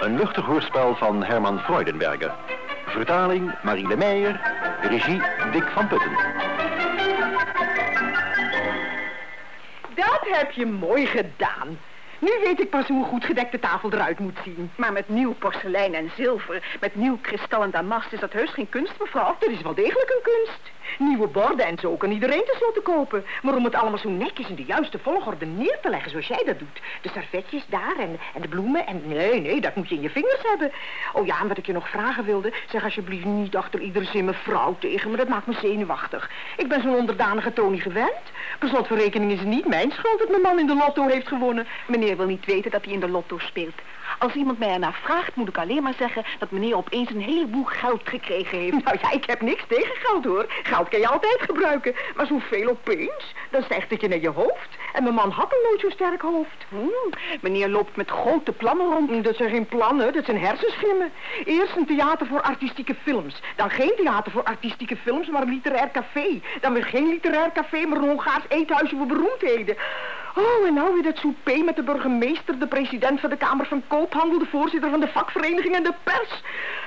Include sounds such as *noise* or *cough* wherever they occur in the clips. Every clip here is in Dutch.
Een luchtig hoorspel van Herman Freudenberger. Vertaling Marie Meijer. Regie Dick van Putten. Dat heb je mooi gedaan. Nu weet ik pas hoe een goed gedekte tafel eruit moet zien. Maar met nieuw porselein en zilver, met nieuw kristal en damast is dat heus geen kunst, mevrouw. Dat is wel degelijk een kunst. Nieuwe borden en zo kan iedereen tenslotte kopen. Maar om het allemaal zo netjes in de juiste volgorde neer te leggen zoals jij dat doet. De servetjes daar en, de bloemen en... Nee, nee, dat moet je in je vingers hebben. Oh ja, en wat ik je nog vragen wilde... Zeg alsjeblieft niet achter iedere zin mevrouw tegen me. Dat maakt me zenuwachtig. Ik ben zo'n onderdanige Tony gewend. Per slot van rekening is het niet mijn schuld dat mijn man in de lotto heeft gewonnen. Meneer wil niet weten dat hij in de lotto speelt. Als iemand mij ernaar vraagt, moet ik alleen maar zeggen dat meneer opeens een heleboel geld gekregen heeft. Nou ja, ik heb niks tegen geld hoor. Geld kan je altijd gebruiken. Maar zoveel opeens, dan stijgt het je naar je hoofd. En mijn man had een nooit zo'n sterk hoofd. Hmm, meneer loopt met grote plannen rond. Mm, Dat zijn geen plannen, dat zijn hersenschimmen. Eerst een theater voor artistieke films. Dan geen theater voor artistieke films, maar een literair café. Dan weer geen literair café, maar een Hongaars eethuisje voor beroemdheden. Oh, en nou weer dat souper met de burgemeester, de president van de Kamer van Koophandel, de voorzitter van de vakvereniging en de pers.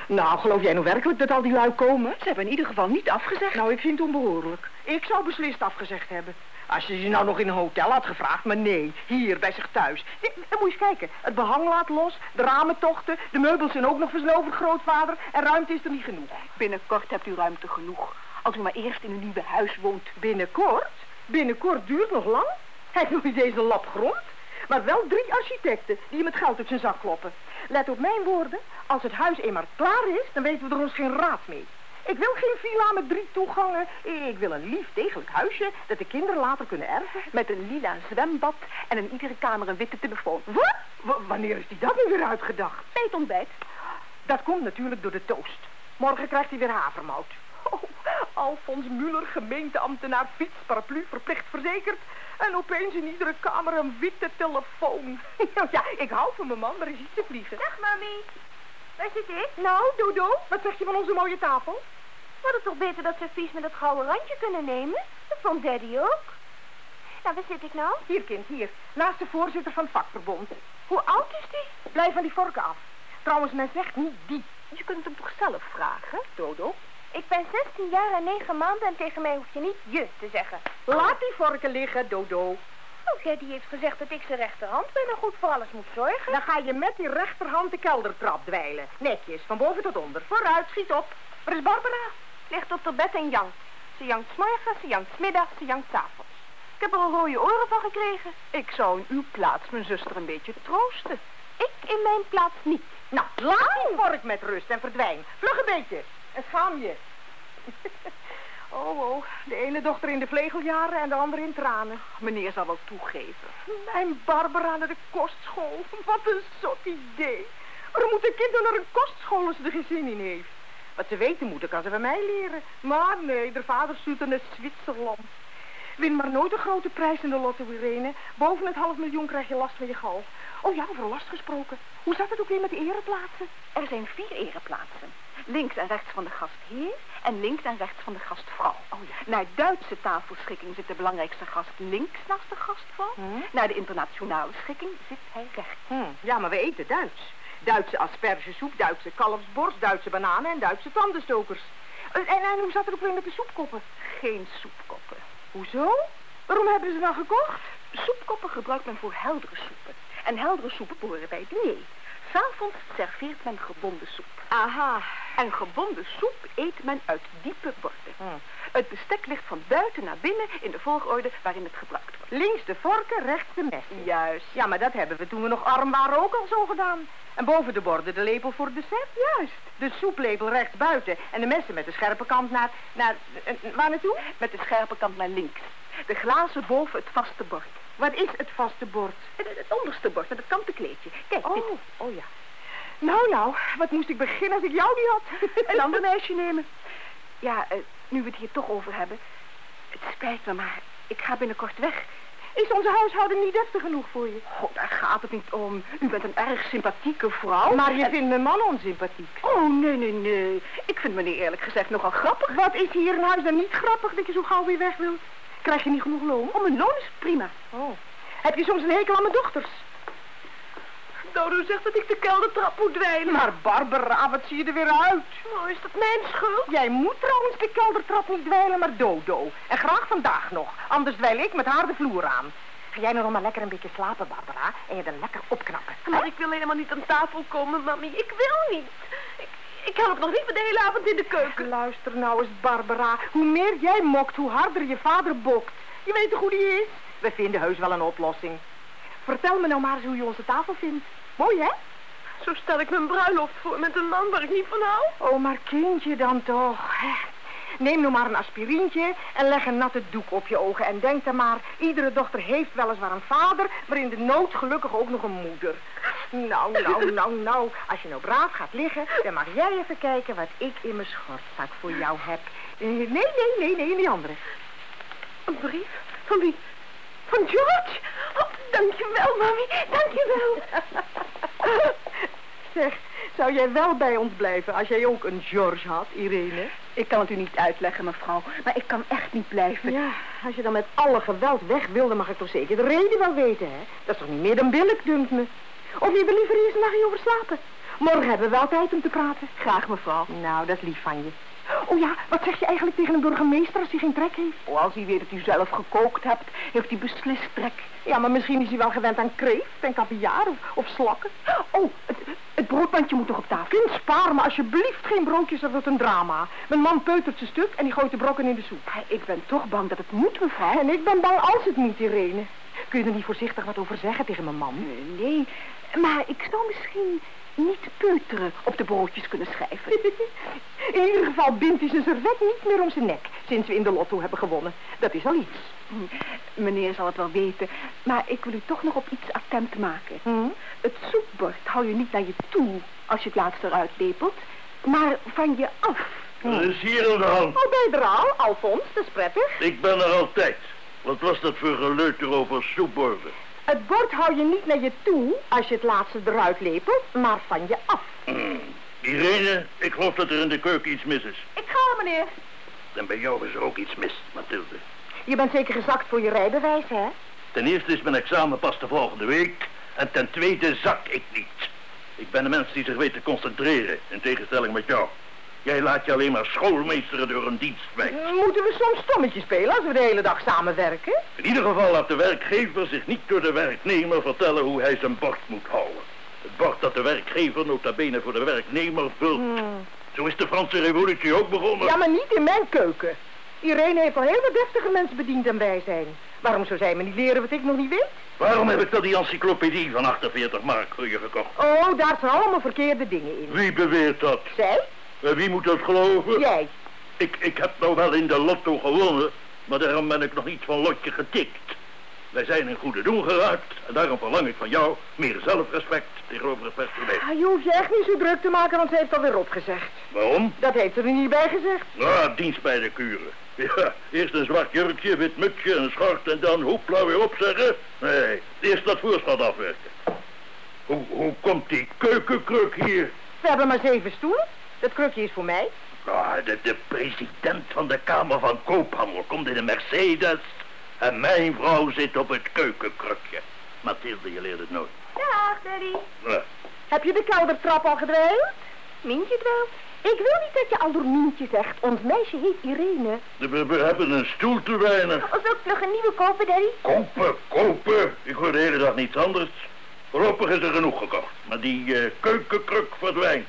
Nou, geloof jij nou werkelijk dat al die lui komen? Ze hebben in ieder geval niet afgezegd. Nou, ik vind het onbehoorlijk. Ik zou beslist afgezegd hebben. Als je ze nou nog in een hotel had gevraagd, maar nee, hier bij zich thuis. Dan moet je eens kijken. Het behang laat los, de ramen tochten, de meubels zijn ook nog versloven, grootvader. En ruimte is er niet genoeg. Binnenkort hebt u ruimte genoeg. Als u maar eerst in een nieuwe huis woont. Binnenkort? Binnenkort duurt nog lang. Hij heeft nog niet eens een lap grond. Maar wel drie architecten die hem het geld uit zijn zak kloppen. Let op mijn woorden. Als het huis eenmaal klaar is, dan weten we er ons geen raad mee. Ik wil geen villa met drie toegangen. Ik wil een lief, degelijk huisje dat de kinderen later kunnen erven. Met een lila zwembad en in iedere kamer een witte telefoon. Wat? W- wanneer is die dat nu weer uitgedacht? Bij het ontbijt. Dat komt natuurlijk door de toast. Morgen krijgt hij weer havermout. Oh, Alfons Muller, gemeenteambtenaar, fiets, paraplu, verplicht verzekerd. En opeens in iedere kamer een witte telefoon. *laughs* ja, ik hou van mijn man, maar er is iets te vliegen. Dag, mami. Waar zit ik? Nou, Dodo, wat zeg je van onze mooie tafel? We hadden toch beter dat servies met dat gouden randje kunnen nemen? Dat vond daddy ook. Nou, waar zit ik nou? Hier, kind, hier. Naast de voorzitter van het vakverbond. Hoe oud is die? Blijf van die vorken af. Trouwens, men zegt niet die. Je kunt hem toch zelf vragen, Dodo? Ik ben 16 jaar en 9 maanden en tegen mij hoef je niet je te zeggen. Laat die vorken liggen, Dodo. Oh, daddy heeft gezegd dat ik zijn rechterhand ben en goed voor alles moet zorgen. Dan ga je met die rechterhand de keldertrap dweilen. Netjes, van boven tot onder. Vooruit, schiet op. Waar is Barbara? Ligt op de bed en jankt. Ze jankt 's morgens, ze jankt 's middags, ze jankt 's avonds. Ik heb er al rode oren van gekregen. Ik zou in uw plaats mijn zuster een beetje troosten. Ik in mijn plaats niet. Nou, laat die vork met rust en verdwijn. Vlug een beetje. En schaam je. *laughs* oh, oh. De ene dochter in de vlegeljaren en de andere in tranen. Meneer zal wel toegeven. Mijn Barbara naar de kostschool. Wat een zot idee. Waarom moet een kind dan naar een kostschool als ze er geen zin in heeft? Wat ze weten moeten kan ze bij mij leren. Maar nee, de vader stuurt naar Zwitserland. Win maar nooit een grote prijs in de lotto, Irene. Boven het half miljoen krijg je last van je gal. Oh ja, over last gesproken. Hoe zat het ook weer met de ereplaatsen? Er zijn vier ereplaatsen. Links en rechts van de gastheer en links en rechts van de gastvrouw. Oh ja. Naar Duitse tafelschikking zit de belangrijkste gast links naast de gastvrouw. Hm? Naar de internationale schikking zit hij rechts. Hm, ja, maar we eten Duits. Duitse aspergesoep, Duitse kalfsborst, Duitse bananen en Duitse tandenstokers. En, en, en hoe zat het ook weer met de soepkoppen? Geen soepkoppen. Hoezo? Waarom hebben ze dan gekocht? Soepkoppen gebruikt men voor heldere soepen. En heldere soepen behoren bij het diner. S'avonds serveert men gebonden soep. Aha. En gebonden soep eet men uit diepe borden. Hm. Het bestek ligt van buiten naar binnen in de volgorde waarin het gebruikt wordt. Links de vorken, rechts de messen. Juist. Ja, maar dat hebben we toen we nog arm waren ook al zo gedaan. En boven de borden de lepel voor het dessert. Juist. De soeplepel rechts buiten en de messen met de scherpe kant naar... naar eh, waar naartoe? Met de scherpe kant naar links. De glazen boven het vaste bord. Wat is het vaste bord? Het, het onderste bord met het kanten kleedje. Kijk, dit. Oh, oh ja. Nou, nou, wat moest ik beginnen als ik jou niet had? *laughs* Een ander meisje nemen. Ja, eh, nu we het hier toch over hebben. Het spijt me, maar ik ga binnenkort weg. Is onze huishouden niet deftig genoeg voor je? Oh, daar gaat het niet om. U bent een erg sympathieke vrouw. Maar je En- vindt mijn man onsympathiek. Oh, nee, nee, nee. Ik vind meneer eerlijk gezegd nogal grappig. Wat is hier in huis dan niet grappig dat je zo gauw weer weg wilt? Krijg je niet genoeg loon? Oh, mijn loon is prima. Oh. Heb je soms een hekel aan mijn dochters? Dodo zegt dat ik de keldertrap moet dweilen. Maar Barbara, wat zie je er weer uit? Oh, is dat mijn schuld? Jij moet trouwens de keldertrap niet dweilen, maar Dodo. En graag vandaag nog. Anders dweil ik met haar de vloer aan. Ga jij nou nog maar lekker een beetje slapen, Barbara. En je er lekker opknappen. Maar ik wil helemaal niet aan tafel komen, mami. Ik wil niet. Ik, help nog liever de hele avond in de keuken. Luister nou eens, Barbara. Hoe meer jij mokt, hoe harder je vader bokt. Je weet toch hoe die is? We vinden heus wel een oplossing. Vertel me nou maar eens hoe je onze tafel vindt. Mooi, hè? Zo stel ik mijn bruiloft voor met een man waar ik niet van hou. Oh, maar kindje dan toch. hè. Neem nou maar een aspirintje en leg een natte doek op je ogen. En denk dan maar, iedere dochter heeft weliswaar een vader, maar in de nood gelukkig ook nog een moeder. Nou, nou, nou, nou. Als je nou braaf gaat liggen, dan mag jij even kijken wat ik in mijn schortzak voor jou heb. Eh, Nee, nee, nee, nee, die andere. Een brief? Van wie? Van George? Oh, dankjewel, mami. Dankjewel. *laughs* Zeg, zou jij wel bij ons blijven als jij ook een George had, Irene? Ik kan het u niet uitleggen, mevrouw, maar ik kan echt niet blijven. Ja, als je dan met alle geweld weg wilde, mag ik toch zeker de reden wel weten, hè? Dat is toch niet meer dan billig, dunkt me. Of je wil liever eerst een nachtje over slapen? Morgen hebben we wel tijd om te praten. Graag, mevrouw. Nou, dat is lief van je. Oh ja, wat zeg je eigenlijk tegen een burgemeester als hij geen trek heeft? Oh, als hij weet dat u zelf gekookt hebt, heeft hij beslist trek. Ja, maar misschien is hij wel gewend aan kreeft en kaviaar of, of slakken. Oh, het, het broodmandje moet nog op tafel. Kind, spaar me alsjeblieft geen broodjes, dat wordt een drama. Mijn man peutert zijn stuk en die gooit de brokken in de soep. Maar ik ben toch bang dat het moet, mevrouw. En ik ben bang als het moet, Irene. Kun je er niet voorzichtig wat over zeggen tegen mijn man? Nee, maar ik zou misschien niet peuteren op de broodjes kunnen schrijven. *laughs* In ieder geval bindt hij zijn servet niet meer om zijn nek... sinds we in de lotto hebben gewonnen. Dat is al iets. Hm, Meneer zal het wel weten, maar ik wil u toch nog op iets attent maken. Hm? Het soepbord hou je niet naar je toe als je het laatst eruit lepelt, maar van je af. Wat is hier aan de hand? Oh, ben je er al, Alfons? Dat is prettig. Ik ben er altijd. Wat was dat voor geleuter over soepborden? Het bord hou je niet naar je toe als je het laatste eruit lepelt, maar van je af. Hmm. Irene, ik geloof dat er in de keuken iets mis is. Ik ga al, meneer. En bij jou is er ook iets mis, Mathilde. Je bent zeker gezakt voor je rijbewijs, hè? Ten eerste is mijn examen pas de volgende week. En ten tweede zak ik niet. Ik ben een mens die zich weet te concentreren, in tegenstelling met jou. Jij laat je alleen maar schoolmeesteren door een dienstmeid. Moeten we soms stommetje spelen als we de hele dag samenwerken? In ieder geval laat de werkgever zich niet door de werknemer vertellen hoe hij zijn bord moet houden. Het bord dat de werkgever nota bene voor de werknemer vult. Zo is de Franse revolutie ook begonnen. Ja, maar niet in mijn keuken. Irene heeft al heel wat deftige mensen bediend en wij zijn. Waarom zou zij me niet leren wat ik nog niet weet? Waarom heb ik dan die encyclopedie van 48 mark voor je gekocht? Oh, daar zijn allemaal verkeerde dingen in. Wie beweert dat? Zij? En wie moet dat geloven? Jij. Ik, ik heb nou wel in de lotto gewonnen, maar daarom ben ik nog niet van lotje getikt. Wij zijn in goede doen geraakt en daarom verlang ik van jou meer zelfrespect tegenover het personeel. Ah, je hoeft je echt niet zo druk te maken, want ze heeft alweer opgezegd. Waarom? Dat heeft ze er niet bij gezegd. Nou, dienst bij de kuren. Ja, eerst een zwart jurkje, wit mutsje, een schort en dan hoepla weer opzeggen. Nee, eerst dat voorschot afwerken. Hoe, hoe komt die keukenkruk hier? We hebben maar zeven stoelen. Dat krukje is voor mij. Ah, de, de president van de Kamer van Koophandel komt in een Mercedes. En mijn vrouw zit op het keukenkrukje. Mathilde, je leert het nooit. Dag, Daddy. Heb je de keldertrap al gedwijld? Mientje wel? Ik wil niet dat je al door Mientje zegt. Ons meisje heet Irene. we, we hebben een stoel te weinig. Als ook vlug een nieuwe kopen, Daddy? Kopen, kopen. Ik hoor de hele dag niets anders. Voorlopig is er genoeg gekocht. Maar die eh, keukenkruk verdwijnt.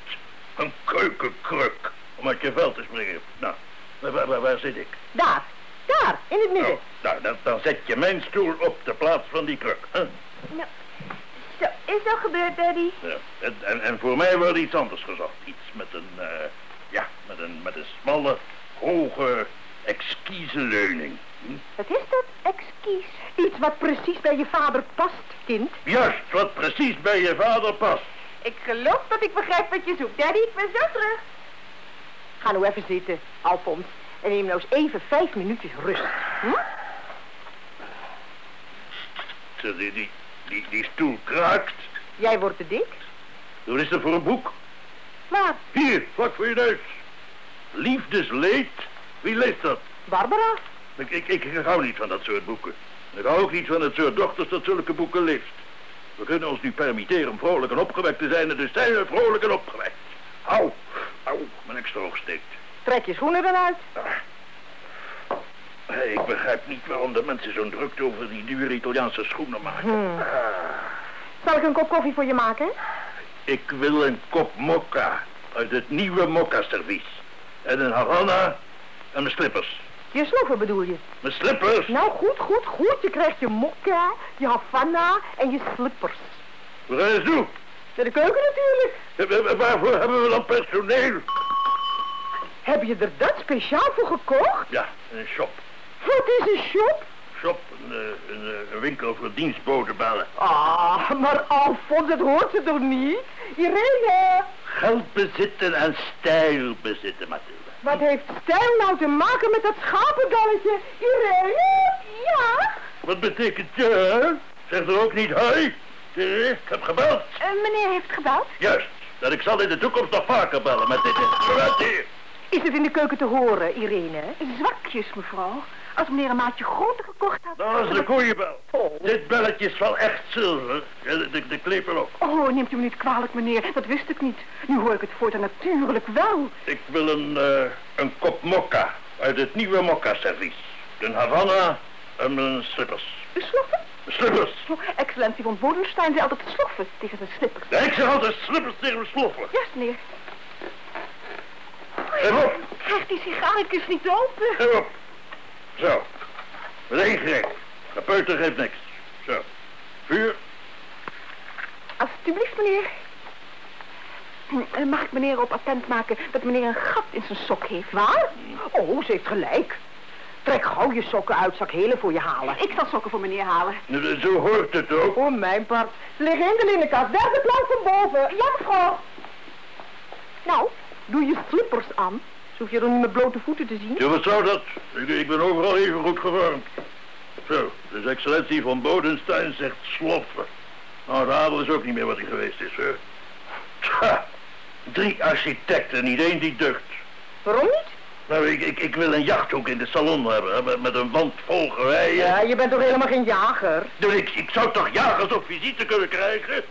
Een keukenkruk. Om uit je veld te springen. Nou, waar, waar, waar zit ik? Daar. Daar, in het midden. Nou, nou dan, dan zet je mijn stoel op de plaats van die kruk. Hè? Nou, zo, is dat gebeurd, Daddy? Ja. En, en, en voor mij wordt iets anders gezocht. Iets met een, eh, ja, met een, met een smalle, hoge, exquise leuning. Hm? Wat is dat, exquies? Iets wat precies bij je vader past, kind. Juist, wat precies bij je vader past. Ik geloof dat ik begrijp wat je zoekt. Daddy, ik ben zo terug. Ga nou even zitten, Alfons. En neem nou eens even vijf minuutjes rust. Hm? Die, die, die, die stoel kraakt. Jij wordt te dik. Wat is dat voor een boek? Maar, Hier, vlak voor je neus. Liefdesleed. Wie leest dat? Barbara? Ik, ik, ik hou niet van dat soort boeken. Ik hou ook niet van het soort dochters dat zulke boeken leest. We kunnen ons nu permitteren om vrolijk en opgewekt te zijn en dus zijn we vrolijk en opgewekt. Au, au, mijn extra oog steekt. Trek je schoenen dan uit. Hey, ik begrijp niet waarom de mensen zo'n drukte over die dure Italiaanse schoenen maken. Hmm. Zal ik een kop koffie voor je maken? Ik wil een kop mokka uit het nieuwe mokka-servies. En een Havana en mijn slippers. Je sloffen bedoel je? Mijn slippers? Nou, goed, goed, goed. Je krijgt je mokka, je Havana en je slippers. Gaan eens doen. Naar de keuken natuurlijk. Eh, eh, Waarvoor hebben we dan personeel? Heb je er dat speciaal voor gekocht? Ja, een shop. Wat is een shop? Shop, een, eh, een, eh, een winkel voor dienstbodenbellen. Ah, maar Alfons, dat hoort ze toch niet? Irene, Geld bezitten en stijl bezitten, Mathilde. wat heeft stijl nou te maken met dat schapendalletje? Irene? Ja? Wat betekent ja? Zeg er ook niet hoi. Ik heb gebeld. Eh, meneer heeft gebeld. Juist, dat ik zal in de toekomst nog vaker bellen met dit instrument hier. Is het in de keuken te horen, Irene? Zwakjes, mevrouw. Als meneer een maatje groter gekocht had... Dat is de koeienbel. Oh. Dit belletje is wel echt zilver. Ja, de, de, de ook. Oh, neemt u me niet kwalijk, meneer. Dat wist ik niet. Nu hoor ik het voortaan natuurlijk wel. Ik wil een, eh, een kop mokka uit het nieuwe mokka-servies. Een Havana en mijn slippers. Sloffen? Slippers. Oh, excellentie van Bodenstein zei altijd sloffen tegen zijn slippers. Ja, ik zeg altijd slippers tegen mijn sloffen. Juist, meneer. Geef op, Krijgt die sigaretjes niet open. geef op. Zo. Met één greep. Gepeuter geeft niks. Zo. Vuur. Alsjeblieft, meneer. Mag ik meneer op attent maken dat meneer een gat in zijn sok heeft? Waar? Oh, ze heeft gelijk. Trek gauw je sokken uit, zal ik hele voor je halen. Ik zal sokken voor meneer halen. Zo hoort het ook. Voor mijn part. Ze liggen in de linnenkast. Derde plank van boven. Ja, mevrouw. Nou, doe je slippers aan. Zo hoef je er niet met blote voeten te zien. Ja, wat zou dat? Ik, ik ben overal even goed gevormd. Zo, dus excellentie van Bodenstein zegt sloffen. Nou, de adel is ook niet meer wat hij geweest is, hoor. Tja, drie architecten, niet één die ducht. Waarom niet? Nou, ik, ik, ik wil een jachthoek in de salon hebben, hè, met, met een wand vol geweien. Ja, je bent toch helemaal geen jager? Dus ik, ik zou toch jagers op visite kunnen krijgen?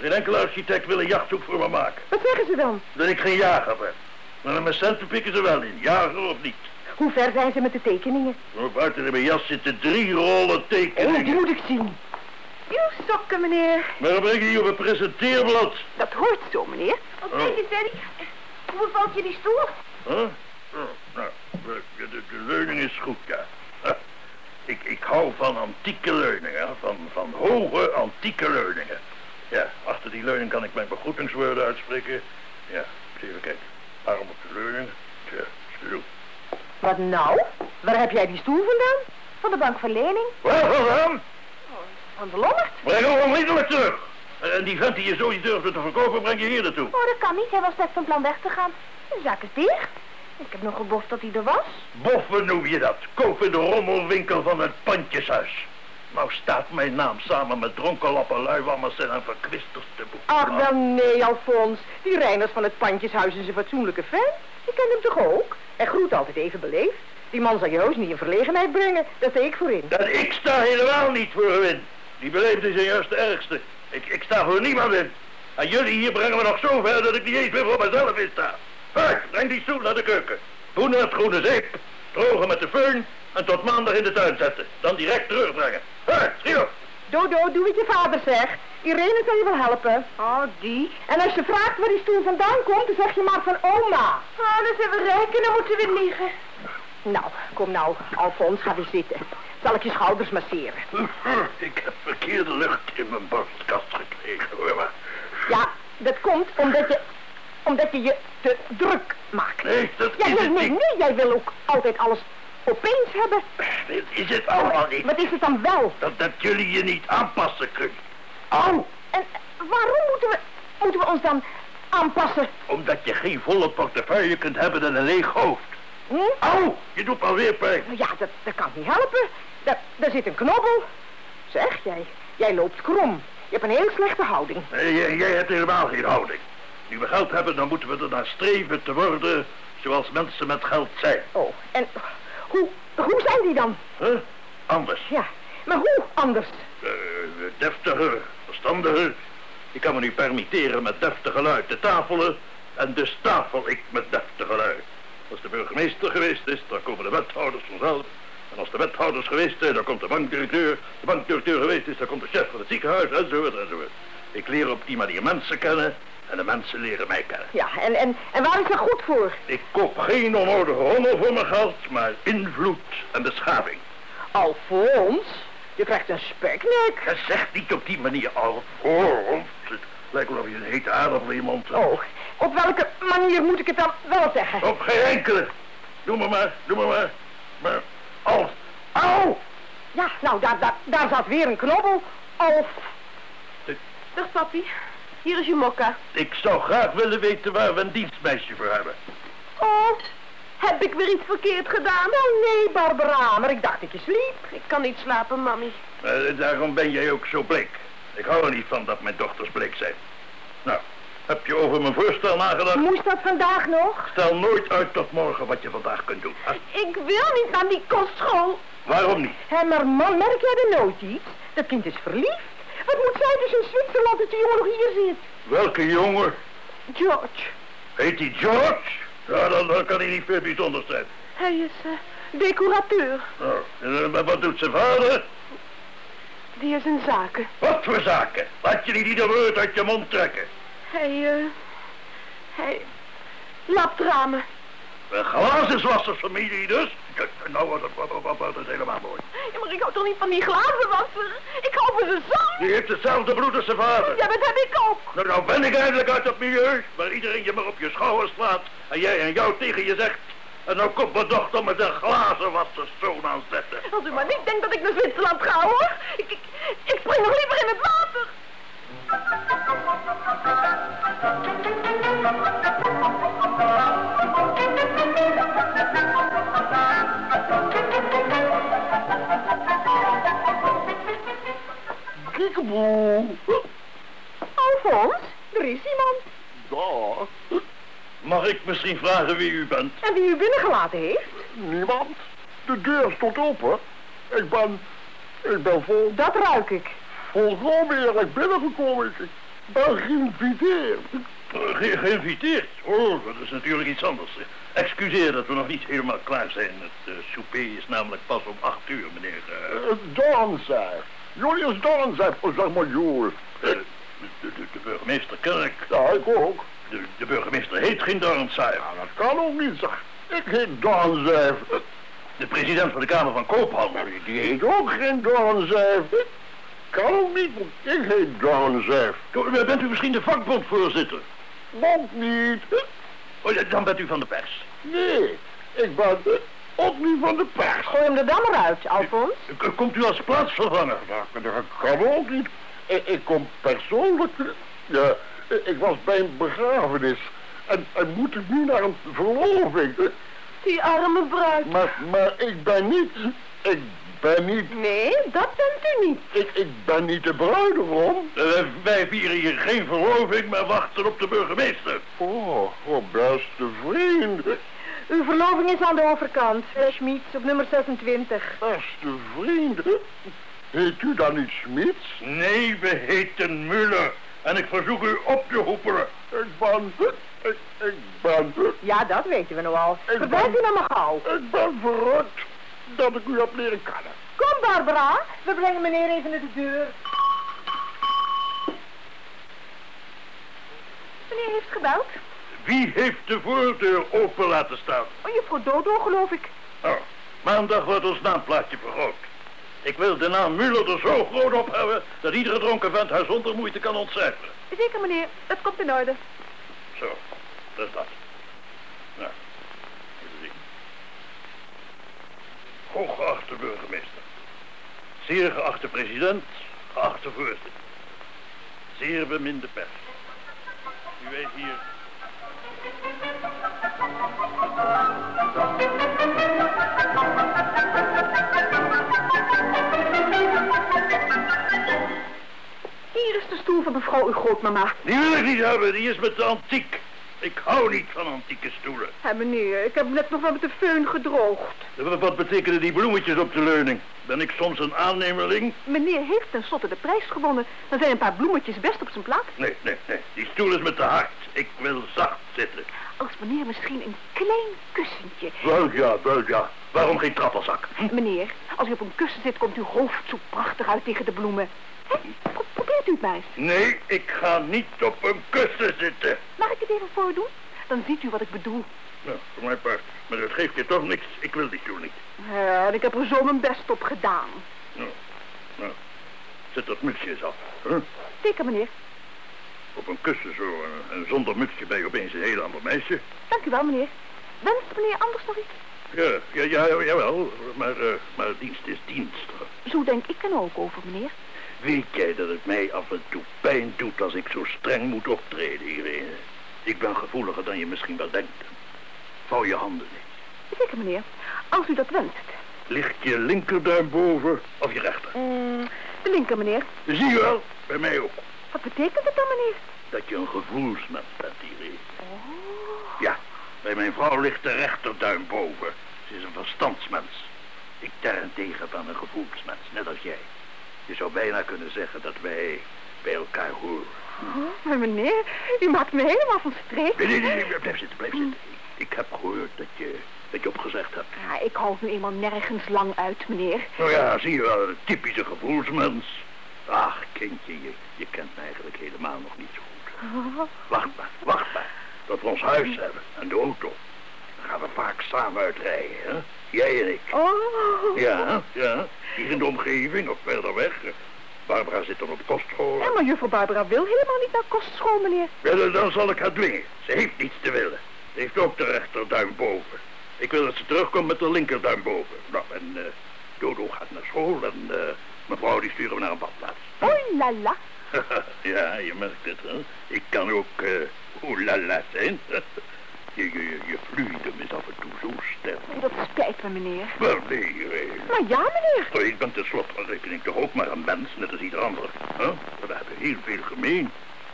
Geen enkele architect wil een jachthoek voor me maken. Wat zeggen ze dan? Dat ik geen jager ben. Maar mijn centen pikken ze wel in, jager of niet. Hoe ver zijn ze met de tekeningen? Op buiten in mijn jas zitten drie rollen Oh, tekeningen. die moet ik zien. Uw sokken, meneer. Maar breng je die op een presenteerblad. Dat hoort zo, meneer. Oh. Kijk eens, Daddy. Hoe bevalt je die stoel? Huh? Oh, nou, de, de, de leuning is goed, ja. Ik, ik hou van antieke leuningen, van, van hoge antieke leuningen. Ja, achter die leuning kan ik mijn begroetingswoorden uitspreken. Ja, even kijken. Arm op de leuning. Tja, stil. Wat nou? Waar heb jij die stoel vandaan? Van de bank van lening. Waar vandaan? Van de Lommert? Breng hem onmiddellijk terug. En die vent die je zo niet durfde te verkopen, breng je hier naartoe. Oh, dat kan niet. Hij was net van plan weg te gaan. De zaak is dicht. Ik heb nog geboft dat hij er was. Boffen noem je dat. Koop in de rommelwinkel van het pandjeshuis. Nou staat mijn naam samen met dronkenlappen, luiwammers en verkwisters te boek. Ach, wel nee, Alfons. Die Reiners van het pandjeshuis is een fatsoenlijke vent. Je kent hem toch ook? Hij groet altijd even beleefd. Die man zal je heus niet in verlegenheid brengen. Daar sta ik voor in. Dat ik sta helemaal niet voor in. Die beleefde zijn juist de ergste. Ik, ik sta voor niemand in. En jullie hier brengen me nog zo ver dat ik niet eens meer voor mezelf in sta. Huis, breng die stoel naar de keuken. Poenen het groene zeep, drogen met de föhn en tot maandag in de tuin zetten. Dan direct terugbrengen. Schiet op. Dodo, doe wat je vader zegt. Irene zal je wel helpen. Oh, die? En als je vraagt waar die stoel vandaan komt, dan zeg je maar van oma. Oh, dan zijn we rijk en dan moeten we liegen. Nou, kom nou, Alfons, ga weer zitten. Zal ik je schouders masseren? Ik heb verkeerde lucht in mijn borstkast gekregen, hoor maar. Ja, dat komt omdat je, omdat je je te druk maakt. Nee, dat Ja, is nee, het nee, niet. nee, jij wil ook altijd alles opeens hebben. Dit is het allemaal niet. Wat is het dan wel? Dat, dat jullie je niet aanpassen kunnen. Oh, en waarom moeten we, moeten we ons dan aanpassen? Omdat je geen volle portefeuille kunt hebben en een leeg hoofd. Hm? Au, je doet alweer pijn. Ja, dat, dat kan niet helpen. Daar, daar zit een knobbel. Zeg, jij, jij loopt krom. Je hebt een heel slechte houding. Nee, jij, jij hebt helemaal geen houding. Nu we geld hebben, dan moeten we er naar streven te worden zoals mensen met geld zijn. Oh, en hoe, hoe zijn die dan? Huh? Anders. Ja, maar hoe anders? Eh, deftiger, verstandiger. Ik kan me nu permitteren met deftige lui te tafelen. En dus tafel ik met deftige lui. Als de burgemeester geweest is, dan komen de wethouders vanzelf. En als de wethouders geweest zijn, dan komt de bankdirecteur. De bankdirecteur geweest is, dan komt de chef van het ziekenhuis, enzovoort, enzovoort. Ik leer op die manier mensen kennen en de mensen leren mij kennen. Ja, en, en, en waar is dat goed voor? Ik koop geen onnodige rommel voor mijn geld, maar invloed en beschaving. Alfons, je krijgt een speknek. Je zegt niet op die manier, Alfons. Het lijkt wel of je een hete aardappel in je mond hebt. Oh, op welke manier moet ik het dan wel zeggen? Op geen enkele. Doe me maar, doe me maar. Maar, Alf. Au! Ja, nou, daar, daar, daar zat weer een knobbel. Alf. Dag, papi. Hier is je mokka. Ik zou graag willen weten waar we een dienstmeisje voor hebben. Oh, heb ik weer iets verkeerd gedaan? Wel nee, Barbara, maar ik dacht dat je sliep. Ik kan niet slapen, mami. Eh, daarom ben jij ook zo bleek. Ik hou er niet van dat mijn dochters bleek zijn. Nou, heb je over mijn voorstel nagedacht? Moest dat vandaag nog? Stel nooit uit tot morgen wat je vandaag kunt doen. Ik wil niet naar die kostschool. waarom niet? Hé, maar man, merk jij er nooit iets? Dat kind is verliefd. Wat moet zij dus in Zwitserland dat die jongen nog hier zit? Welke jongen? George, Heet hij George? Ja, dan, dan kan hij niet veel bijzonders zijn. Hij is eh, decorateur. Nou, en, eh, wat doet zijn vader? Die is in zaken. Wat voor zaken? Laat je niet ieder woord uit je mond trekken. Hij, eh... hij... lapt ramen. Een glazenwassersfamilie dus? Ja, nou wordt het, wat, wat, wat, het helemaal mooi. Ja, maar ik hou toch niet van die glazenwasser? Ik hou van zijn zoon. Die heeft hetzelfde bloed als zijn vader. Ja, dat heb ik ook. Nou, nou ben ik eindelijk uit dat milieu waar iedereen je maar op je schouder slaat en jij en jou tegen je zegt. En nou komt mijn dochter met een glazenwasserszoon aanzetten. Als u maar niet denkt dat ik naar Zwitserland ga, hoor. Ik, ik, ik spring nog liever in het water. Kiekeboe. Alfons, er is iemand. Daar. Mag ik misschien vragen wie u bent? En die u binnengelaten heeft? Niemand. De deur stond open. Ik ben... Ik ben vol... Dat ruik ik. Volkomen eerlijk binnengekomen. Ik ben geïnviteerd. Ge geïnviteerd? Oh, dat is natuurlijk iets anders. Excuseer dat we nog niet helemaal klaar zijn. Het eh, souper is namelijk pas om acht uur, meneer... eh, Uh, Dornzijf. Julius Dornzijf, zeg maar Jules. eh, de, de, de burgemeester ken ik. Ja, ik ook. De, de burgemeester heet geen Dornsaai. Ja, dat kan ook niet, zeg. Ik heet Dornzijf. De president van de Kamer van Koophandel. Die heet ook geen Dornzijf. Kan ook niet, ik heet Dornzijf. Bent u misschien de vakbondvoorzitter? Ook niet. Oh, ja, dan bent u van de pers. Nee, ik ben ook niet van de pers. Gooi hem er dan maar uit, Alfons. Komt u als plaatsvervanger? Dat, dat kan ook niet. Ik, ik kom persoonlijk. Ja, ik was bij een begrafenis. En, en moet ik nu naar een verloving. Die arme bruid. Maar, maar ik ben niet. Ik ben niet. Nee, dat bent u niet. Ik, ik ben niet de bruidegom. Eh, wij vieren hier geen verloving, maar wachten op de burgemeester. Oh, oh beste vriend. Uw verloving is aan de overkant. Bij Schmiets op nummer 26. Beste vriend. Heet u dan niet Smits? Nee, we heten Muller. En ik verzoek u op te hoepelen. Ik ben. Ik, ik ben. Ja, dat weten we nou al. Ik Verblijf ben- u nou maar gauw. Ik ben verrukt dat ik u heb leren kennen. Kom, Barbara. We brengen meneer even naar de deur. Meneer heeft gebeld. Wie heeft de voordeur open laten staan? Oh, juffrouw Dodo, geloof ik. Oh, maandag wordt ons naamplaatje vergroot. Ik wil de naam Muller er zo groot op hebben... dat iedere dronken vent haar zonder moeite kan ontcijferen. Zeker, meneer. Dat komt in orde. Zo, dat is dat. Nou, even zien. Hooggeachte burgemeester. Zeer geachte president, geachte voorzitter. Zeer beminde pers. U weet hier... Hier is de stoel van mevrouw uw grootmama. Die wil ik niet hebben, die is met de antiek. Ik hou niet van antieke stoelen. Hé, meneer, ik heb hem net nog wel met de föhn gedroogd. Wat betekenen die bloemetjes op de leuning? Ben ik soms een aannemerling? Meneer heeft tenslotte de prijs gewonnen. Dan zijn een paar bloemetjes best op zijn plaats. Nee, nee, nee. Die stoel is me te hard. Ik wil zacht zitten. Als meneer misschien een klein kussentje... Wel ja, wel ja. Waarom geen trappelzak? Hm? Meneer, als u op een kussen zit, komt uw hoofd zo prachtig uit tegen de bloemen. Hè, probeert u het maar eens. Nee, ik ga niet op een kussen zitten. Mag ik het even voordoen? Dan ziet u wat ik bedoel. Nou, voor mijn part. Maar dat geeft je toch niks. Ik wil die stoel niet. Ja, en ik heb er zo mijn best op gedaan. Nou, nou. Zet dat mutsje eens af. Huh? Zeker, meneer. Op een kussen zo en, en zonder mutsje ben je opeens een heel ander meisje. Dank u wel, meneer. Wenst meneer anders nog iets? Ja, ja, ja jawel. Maar, eh, maar dienst is dienst. Zo denk ik er ook over, meneer. Weet jij dat het mij af en toe pijn doet als ik zo streng moet optreden, Irene? Ik ben gevoeliger dan je misschien wel denkt. Vouw je handen eens. Zeker, meneer. Als u dat wenst. Ligt je linkerduim boven of je rechter? Mm, de linker, meneer. Zie je wel, bij mij ook. Wat betekent het dan, meneer? Dat je een gevoelsmens bent, Irene. Oh. Ja, bij mijn vrouw ligt de rechterduim boven. Ze is een verstandsmens. Ik daarentegen ben een gevoelsmens, net als jij. Je zou bijna kunnen zeggen dat wij bij elkaar horen. Oh, maar meneer, u maakt me helemaal van streek. Nee, nee, nee, nee, blijf zitten, blijf zitten. Ik, ik heb gehoord dat je, dat je opgezegd hebt. Ja, ik hou nu eenmaal nergens lang uit, meneer. Nou ja, zie je wel, een typische gevoelsmens. Ach, kindje, je, je kent me eigenlijk helemaal nog niet zo goed. Oh. Wacht maar, wacht maar. Dat we ons huis hebben en de auto. Dan gaan we vaak samen uitrijden, hè? Jij en ik. Oh. Ja, ja. Hier in de omgeving of verder weg. Barbara zit dan op kostschool. Ja, maar juffrouw Barbara wil helemaal niet naar kostschool, meneer. Ja, dan- zal ik haar dwingen. Ze heeft niets te willen. Ze heeft ook de rechterduim boven. Ik wil dat ze terugkomt met de linkerduim boven. Nou, en eh, Dodo gaat naar school en eh, mevrouw die sturen we naar een badplaats. Oh la la. *laughs* ja, je merkt het, hè. Ik kan ook uh, oelala zijn. *laughs* je, je, je, fluidum is af en toe zo sterk. Dat spijt me, meneer. Wel, nee, nee. Maar ja, meneer. Maar ik ben tenslotte van rekening toch ook maar een mens, net als ieder ander. Hè? We hebben heel veel gemeen.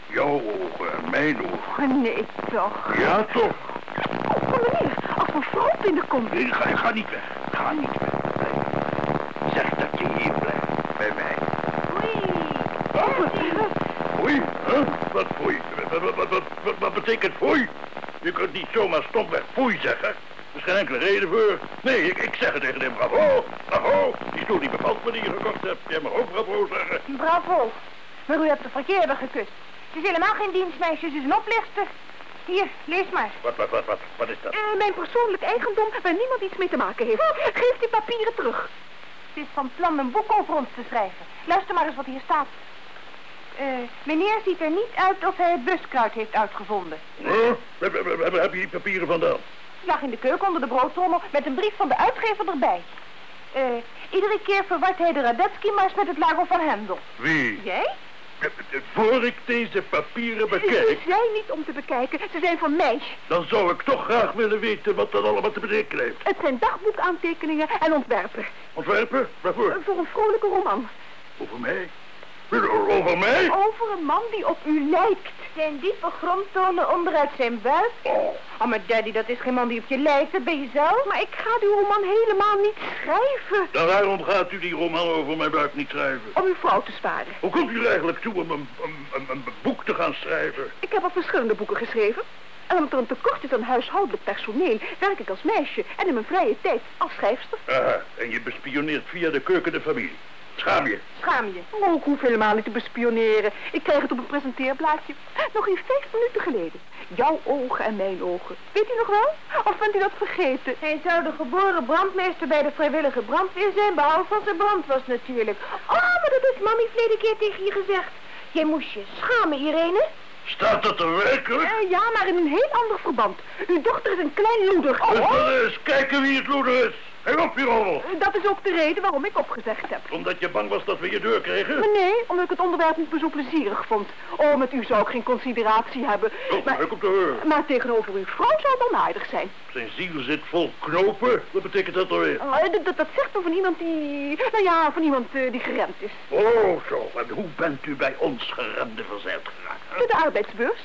Jouw ogen en mijn ogen. Oh, nee, toch. Ja, toch? Oh, meneer, als mevrouw binnenkomt... Nee, ga, ga niet weg. Ga niet weg. Zeg dat je hier blijft, bij mij. Foei, hè? Wat foei? Wat, wat, wat, wat, wat betekent foei? Je kunt niet zomaar stomweg foei zeggen. Er is geen enkele reden voor. Nee, ik, ik zeg het tegen hem. Bravo, bravo. Die stoel die bevalt me die je gekocht hebt. Jij mag ook bravo zeggen. Bravo. Maar u hebt de verkeerde gekust. Ze is helemaal geen dienstmeisje, ze is een oplichter. Hier, lees maar. Wat, wat, wat, wat, wat is dat? Eh, mijn persoonlijk eigendom waar niemand iets mee te maken heeft. Geef die papieren terug. Ze is van plan een boek over ons te schrijven. Luister maar eens wat hier staat. Eh, meneer ziet er niet uit of hij het buskruid heeft uitgevonden. Huh? Heb, je die papieren vandaan? Lag in de keuken onder de broodtrommel met een brief van de uitgever erbij. Eh, iedere keer verwart hij de Radetzky maar eens met het lago van Hendel. Wie? Jij? Voor ik deze papieren Ze bekijk, zijn niet om te bekijken. Ze zijn van mij. dan zou ik toch graag willen weten wat dat allemaal te betekenen heeft. Het zijn dagboekaantekeningen en ontwerpen. Ontwerpen? Waarvoor? Voor een vrolijke roman. Over mij? Over mij? Over een man die op u lijkt. Zijn diepe grondtonen onderuit zijn buik. Oh, Oh, maar daddy, dat is geen man die op je lijkt, dat ben je zelf. Maar ik ga die roman helemaal niet schrijven. dan waarom gaat u die roman over mijn buik niet schrijven? Om uw vrouw te sparen. Hoe komt u er eigenlijk toe om een, een, een, een boek te gaan schrijven? Ik heb al verschillende boeken geschreven. En omdat er een tekort is aan huishoudelijk personeel, werk ik als meisje en in mijn vrije tijd als schrijfster. Aha, en je bespioneert via de keuken de familie. Schaam je? Schaam je? Oh, ik hoef helemaal niet te bespioneren. Ik krijg het op een presenteerblaadje. Nog in vijf minuten geleden. Jouw ogen en mijn ogen. Weet u nog wel? Of bent u dat vergeten? Hij zou de geboren brandmeester bij de vrijwillige brandweer zijn, behalve als er brand was natuurlijk. Oh, maar dat heeft mami verleden keer tegen je gezegd. Jij moest je schamen, Irene. Staat dat er werkelijk? Ja, maar in een heel ander verband. Uw dochter is een klein loeder. Oh, dat is, kijken wie het loeder is. Hé op, rommel. eh, dat is ook de reden waarom ik opgezegd heb. Omdat je bang was dat we je deur kregen? Maar nee, omdat ik het onderwerp niet meer zo plezierig vond. Oh, met u zou ik geen consideratie hebben. Oh, Maar, leuk om te horen. maar tegenover uw vrouw zou het onaardig zijn. Zijn ziel zit vol knopen. Wat betekent dat alweer? Oh, dat, dat, zegt me van iemand die... Nou ja, van iemand eh, die geremd is. Oh, zo. En hoe bent u bij ons geremde verzeild geraakt? hè? De arbeidsbeurs.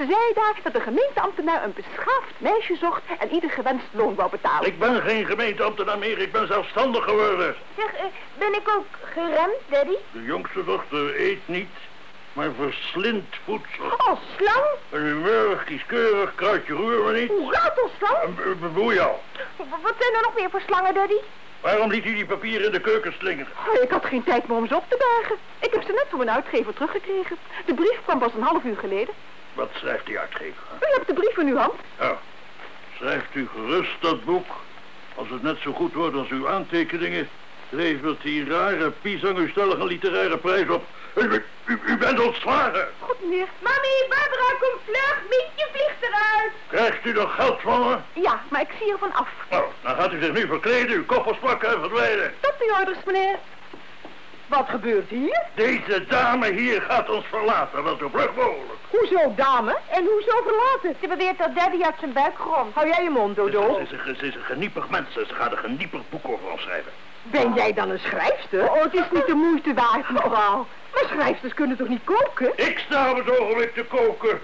Ze zei daar dat de gemeenteambtenaar een beschaafd meisje zocht en ieder gewenst loon wou betalen. Ik ben geen gemeenteambtenaar meer, ik ben zelfstandig geworden. Zeg, eh, ben ik ook geremd, Daddy? De jongste dochter eet niet, maar verslindt voedsel. Oh, slang? Een humeurig, kieskeurig, kruidje roer me niet. Hoe gaat ons slang? Beboei al. Wat zijn er nog meer voor slangen, Daddy? Waarom liet u die papieren in de keuken slingeren? Oh, ik had geen tijd meer om ze op te bergen. Ik heb ze net van mijn uitgever teruggekregen. De brief kwam pas een half uur geleden. Wat schrijft die uitgever? U hebt de brief in uw hand. Ja. Schrijft u gerust dat boek. Als het net zo goed wordt als uw aantekeningen, levert die rare piezang u stellig een literaire prijs op. U, u, u bent ontslagen. Goed, meneer. Mami, Barbara, kom vlug. Mietje vliegt eruit. Krijgt u nog geld van me? Ja, maar ik zie ervan af. Nou, dan gaat u zich nu verkleden, uw koffers pakken en verdwijnen. Tot de orders, meneer. Wat gebeurt hier? Deze dame hier gaat ons verlaten, wel zo vlug mogelijk. Hoezo, dame? En hoezo verlaten? Ze beweert dat Daddy uit zijn buik grond. Hou jij je mond, Dodo. Ze is, een, ze is een geniepig mens, ze gaat een geniepig boek over ons schrijven. Ben jij dan een schrijfster? Oh, het is niet de moeite waard, mevrouw. Maar schrijfsters kunnen toch niet koken? Ik sta op het ogenblik te koken.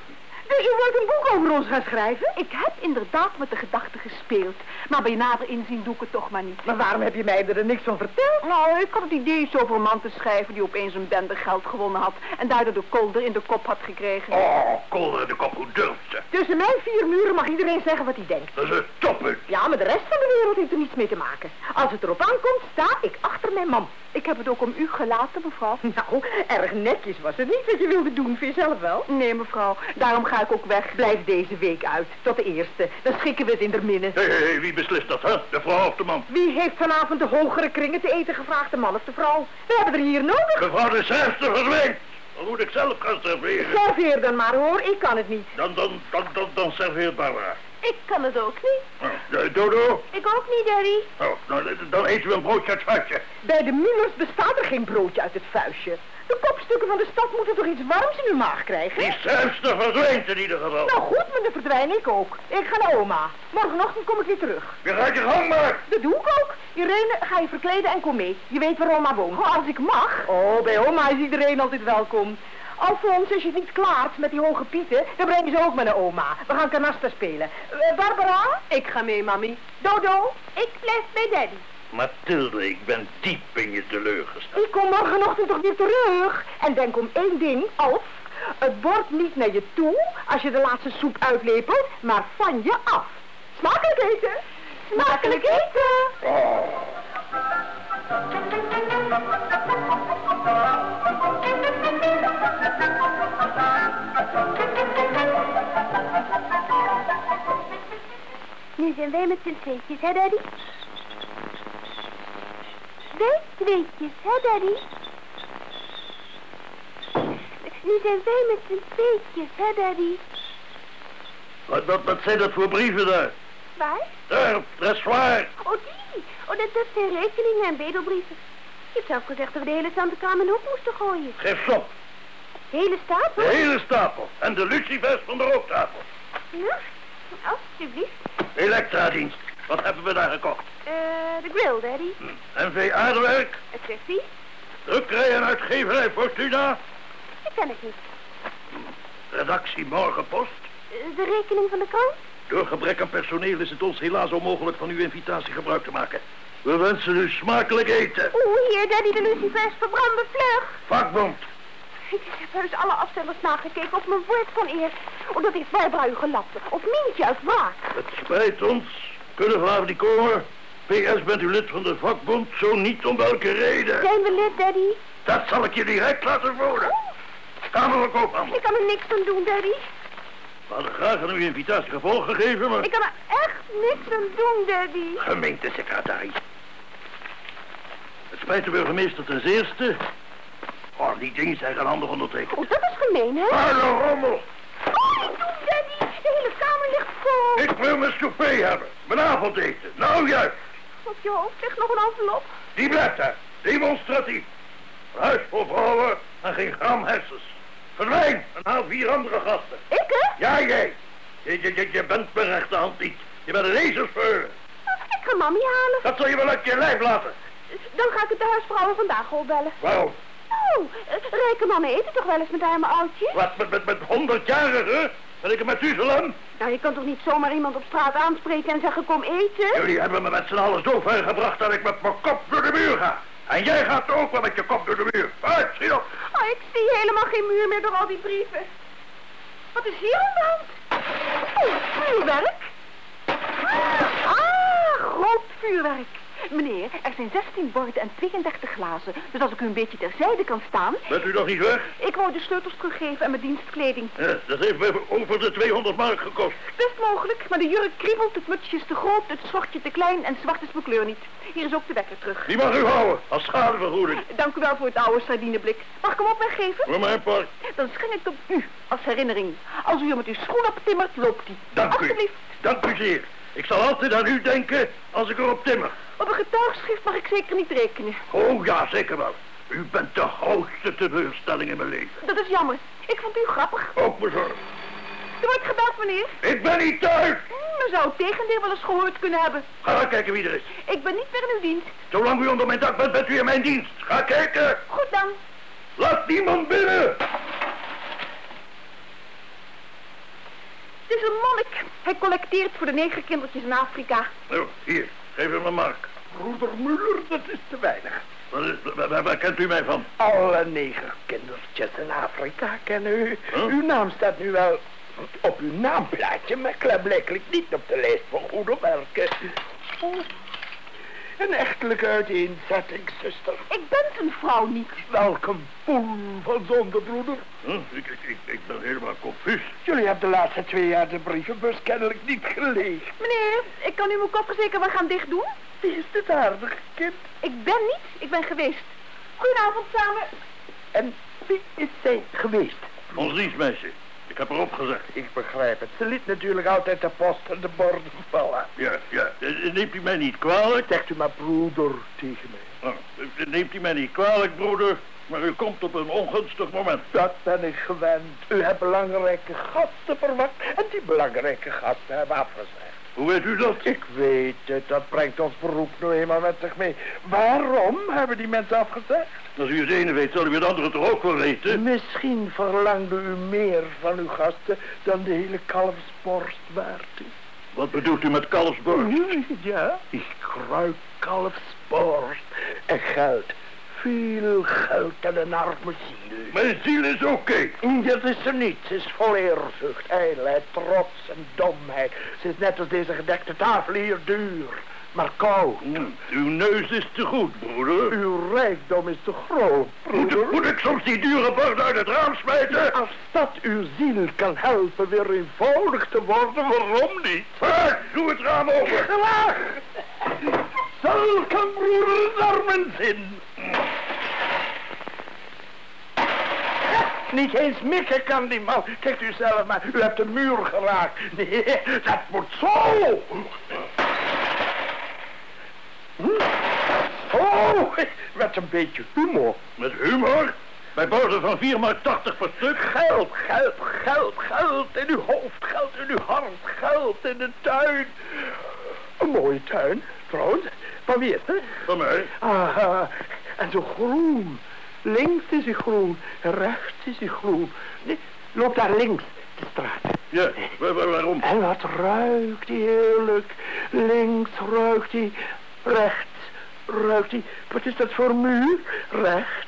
Dus je wilt een boek over ons gaan schrijven? Ik heb inderdaad met de gedachte gespeeld. Maar bij nader inzien doe ik het toch maar niet. Maar waarom heb je mij er niks van verteld? Nou, ik had het idee eens over een man te schrijven die opeens een bende geld gewonnen had. En daardoor de kolder in de kop had gekregen. Oh, kolder in de kop, hoe durft ze? Tussen mijn vier muren mag iedereen zeggen wat hij denkt. Dat is een toppunt. Ja, maar de rest van de wereld heeft er niets mee te maken. Als het erop aankomt, sta ik achter mijn man. Ik heb het ook om u gelaten, mevrouw. *laughs* Nou, erg netjes was het niet wat je wilde doen, vind je zelf wel? Nee, mevrouw. Daarom ga ik ook weg. Blijf deze week uit, tot de eerste. Dan schikken we het in der minne. Hé, wie beslist dat, hè? De vrouw of de man? Wie heeft vanavond de hogere kringen te eten gevraagd, de man of de vrouw? We hebben er hier nodig. Mevrouw de schrijfster verdwijnt. Dan moet ik zelf gaan serveren. Serveer dan maar hoor, ik kan het niet. Dan, dan, dan, dan, dan serveert Barbara. Ik kan het ook niet. Nou, eh, Dodo? Ik ook niet, Daddy. Oh, nou, dan eten we een broodje uit het vuistje. Bij de Mullers bestaat er geen broodje uit het vuistje. De kopstukken van de stad moeten toch iets warms in hun maag krijgen? Die schrijfster verdwijnt in ieder geval. Nou goed, maar dan verdwijn ik ook. Ik ga naar oma. Morgenochtend kom ik weer terug. Je gaat je gang maar. Dat doe ik ook. Irene, ga je verkleden en kom mee. Je weet waar oma woont. Oh, als ik mag. Oh, bij oma is iedereen altijd welkom. Alfons, als je het niet klaart met die hoge pieten, dan breng je ze ook maar naar oma. We gaan canasta spelen. Eh, Barbara? Ik ga mee, mami. Dodo? Ik blijf bij Daddy. Mathilde, ik ben diep in je teleurgesteld. Ik kom morgenochtend toch weer terug. En denk om één ding, Alf. Het bord niet naar je toe als je de laatste soep uitlepelt, maar van je af. Smakelijk eten! Smakelijk eten! Nu zijn wij met z'n tweetjes, hè, Daddy? Wij tweetjes, hè, Daddy? Nu zijn wij met z'n tweetjes, hè, Daddy? Wat, wat, wat zijn dat voor brieven daar? Waar? Daar, dat is waar. Oh, die. Oh, dat, dat zijn rekeningen en bedelbrieven. Je hebt zelf gezegd dat we de hele Tante in de hoek moesten gooien. Geef stop. Hele stapel? De hele stapel. En de lucifers van de rooktafel. Ja, alsjeblieft. Elektradienst. Wat hebben we daar gekocht? Eh, de grill, Daddy. NV Aardewerk, Het drukkerij en uitgeverij Fortuna, Dat ken ik niet. redactie Morgenpost. Eh, de rekening van de krant? Door gebrek aan personeel is het ons helaas onmogelijk van uw invitatie gebruik te maken. We wensen u smakelijk eten. Oeh, hier, Daddy, de lucifers verbranden vlug. Vakbond. Ik heb heus alle afzenders nagekeken op mijn woord van eer. Oh, dat heeft Barbara u gelapt. Of Mientje uit wraak. Het spijt ons. Kunnen vanavond niet komen. PS bent u lid van de vakbond, zo niet om welke reden. Zijn we lid, Daddy? Dat zal ik je direct laten voelen. Kamer van Koophandel. Ik kan er niks aan doen, Daddy. We hadden graag aan uw invitatie gevolg gegeven, maar... Ik kan er echt niks aan doen, Daddy. Gemeentesecretaris. Het spijt de burgemeester ten zeerste. Oh, die dingen zijn geen handig ondertekend. Oh, dat is gemeen, hè? Vuile rommel. Oh, niet doen, Daddy. De hele kamer ligt vol. Ik wil mijn souper hebben. Mijn avondeten. Nou juist. Op je hoofd ligt nog een envelop. Die blijft daar. Demonstratief. Een huis voor vrouwen en geen gram hersens. Verdwijn en haal vier andere gasten. Ik, hè? Ja, jij. Je, je, je, je bent mijn rechterhand niet. Je bent een ezelsveulen. Ik ga mami halen. Dat zal je wel uit je lijf laten. Dan ga ik het de huisvrouwen vandaag al bellen. Waarom? Oh, eh, rijke mannen eten toch wel eens met arme oudjes? Wat, met, met, met honderdjarigen? Ben ik het met u zo lang? Nou, je kan toch niet zomaar iemand op straat aanspreken en zeggen kom eten? Jullie hebben me met z'n allen zo ver gebracht dat ik met mijn kop door de muur ga. En jij gaat ook wel met je kop door de muur. Uit, schiet op. Oh, ik zie helemaal geen muur meer door al die brieven. Wat is hier aan de hand? Oh, vuurwerk. Ah, groot vuurwerk. Meneer, er zijn 16 borden en 32 glazen. Dus als ik u een beetje terzijde kan staan... Bent u nog niet weg? Ik wou de sleutels teruggeven en mijn dienstkleding. Ja, dat heeft me over de 200 mark gekost. Best mogelijk, maar de jurk kriebelt, het mutsje is te groot, het schortje te klein en zwart is mijn kleur niet. Hier is ook de wekker terug. Die mag u houden, als schadevergoeding. Dank u wel voor het oude sardineblik. Mag ik hem ook weggeven? Voor mijn part. Dan schenk ik het op u, als herinnering. Als u hem met uw schoen optimmert, loopt hij. Dank u. Alsjeblieft. Dank u zeer. Ik zal altijd aan u denken als ik erop timmer. Op een getuigschrift mag ik zeker niet rekenen. Oh ja, zeker wel. U bent de grootste teleurstelling in mijn leven. Dat is jammer. Ik vond u grappig. Ook bezorgd. Er wordt gebeld, meneer. Ik ben niet thuis. Hm, men zou het tegendeel wel eens gehoord kunnen hebben. Ga kijken wie er is. Ik ben niet meer in uw dienst. Zolang u onder mijn dak bent, bent u in mijn dienst. Ga kijken. Goed dan. Laat niemand binnen. Is een monnik. Hij collecteert voor de negerkindertjes in Afrika. Nou, hier, geef hem een mark. Broeder Muller, dat is te weinig. Wat is, waar, waar- waar kent u mij van? Alle negerkindertjes in Afrika kennen u. Huh? Uw naam staat nu wel op uw naamplaatje, maar klaarblijkelijk niet op de lijst van goede werken. Oh, Een echtelijke uiteenzetting, zuster. Ik ben zijn vrouw niet. Welke poel van zonde, broeder. Huh? Ik, ik, ik, ik ben helemaal confus. Jullie hebben de laatste twee jaar de brievenbus kennelijk niet gelezen. Meneer, ik kan u mijn koffer zeker wel gaan dicht doen. Wie is dit aardige kind? Ik ben niet, ik ben geweest. Goedenavond samen. En wie is zij geweest? Ons dienstmeisje. Ik heb erop gezegd. Ik begrijp het. Ze liet natuurlijk altijd de post en de borden vallen. Ja, ja. Eh, Neemt u mij niet kwalijk? Zegt u maar broeder tegen mij. Oh, eh, neemt u mij niet kwalijk, broeder. Maar u komt op een ongunstig moment. Dat ben ik gewend. U hebt belangrijke gasten verwacht en die belangrijke gasten hebben afgezegd. Hoe weet u dat? Ik weet het, dat brengt ons beroep nou eenmaal met zich mee. Waarom hebben die mensen afgezegd? Als u het ene weet, zal u het andere toch ook wel weten? Misschien verlangde u meer van uw gasten dan de hele kalfsborst waard is. Wat bedoelt u met kalfsborst? Ja, ik kruik kalfsborst en geld. Veel geld en een arme ziel. Mijn ziel is oké. Dat is ze niet. Ze is vol eerzucht, ijlheid, trots en domheid. Ze is net als deze gedekte tafel hier duur, maar koud. Mm, Uw neus is te goed, broeder. Uw rijkdom is te groot, broeder. moet ik soms die dure borden uit het raam smijten? Als dat uw ziel kan helpen weer eenvoudig te worden, waarom niet? Ah, doe het raam open. Graag! Zulke broeder naar mijn zin. Niet eens mikken kan die man. Kijkt u zelf maar, u hebt de muur geraakt. Nee, dat moet zo. Hm? Oh, met een beetje humor. Met humor? Bij borden van 4 mark 80 per stuk? Geld, geld, geld, geld in uw hoofd, geld in uw hart, geld in de tuin. Een mooie tuin, trouwens. Van wie is het? Van mij? Ah, en zo groen. Links is hij groen, rechts is hij groen. Nee, loop daar links, de straat. Ja, wa- wa- waarom? En wat ruikt hij heerlijk. Links ruikt hij, rechts ruikt hij. Wat is dat voor muur? Rechts.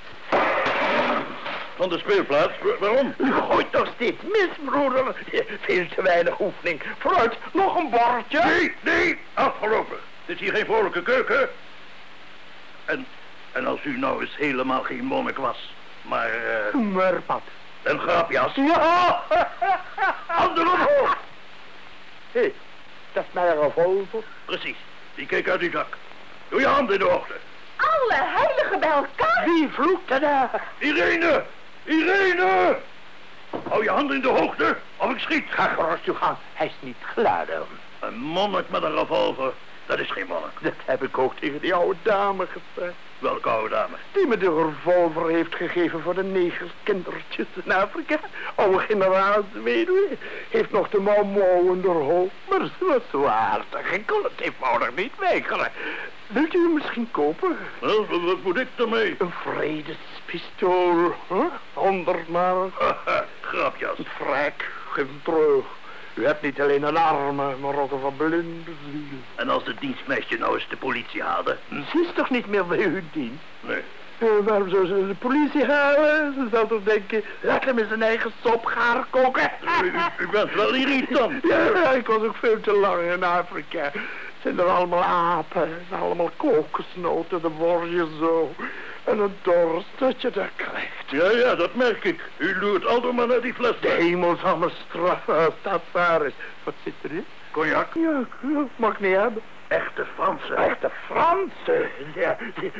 Van de speelplaats? Wa- waarom? U gooit nog steeds mis, broeder. Veel te weinig oefening. Vooruit, nog een bordje. Nee, nee, afgelopen. Dit is hier geen vrolijke keuken. En, en als u nou eens helemaal geen monnik was, maar eh, Maar wat? een grapjas. Ja! *laughs* Handen omhoog. Hé, hey, dat is mijn revolver. Precies, die keek uit uw zak. Doe je handen in de hoogte. Alle heiligen bij elkaar. Wie vloekte daar? Irene! Irene! Hou je handen in de hoogte, of ik schiet. Ga gerust gang. Hij is niet geladen. Een monnik met een revolver, dat is geen monnik. Dat heb ik ook tegen die oude dame gezegd. Welke oude dame? Die me de revolver heeft gegeven voor de negerskindertjes in Afrika. Oude generaal weduwe. Heeft nog de mouw mouw in haar hoofd. Maar ze was zo aardig. Ik kon het eenvoudig niet weigeren. Wilt u hem misschien kopen? Wel, wat, moet ik ermee? Een vredespistool. Huh? Honderd. Haha, *laughs* Grapjas. Vrek. hem terug. U hebt niet alleen een arme, maar ook een verblinde ziel. En als het dienstmeisje nou eens de politie haalde? Hm? Ze is toch niet meer bij uw dienst? Nee. Eh, waarom zou ze de politie halen? Ze zou toch denken, laat hem in zijn eigen sop gaar koken. U, u, bent wel irritant. *laughs* Ja, ik was ook veel te lang in Afrika. Zijn er allemaal apen, en allemaal kokosnoten, de worstjes zo. En een dorst dat je daar krijgt. Ja, ja, dat merk ik. U loert altijd maar naar die fles. De hemel zal me straffen dat waar is. Wat zit erin? Cognac. Ja, ja, mag niet hebben. Echte Franse. Echte Franse. Ja,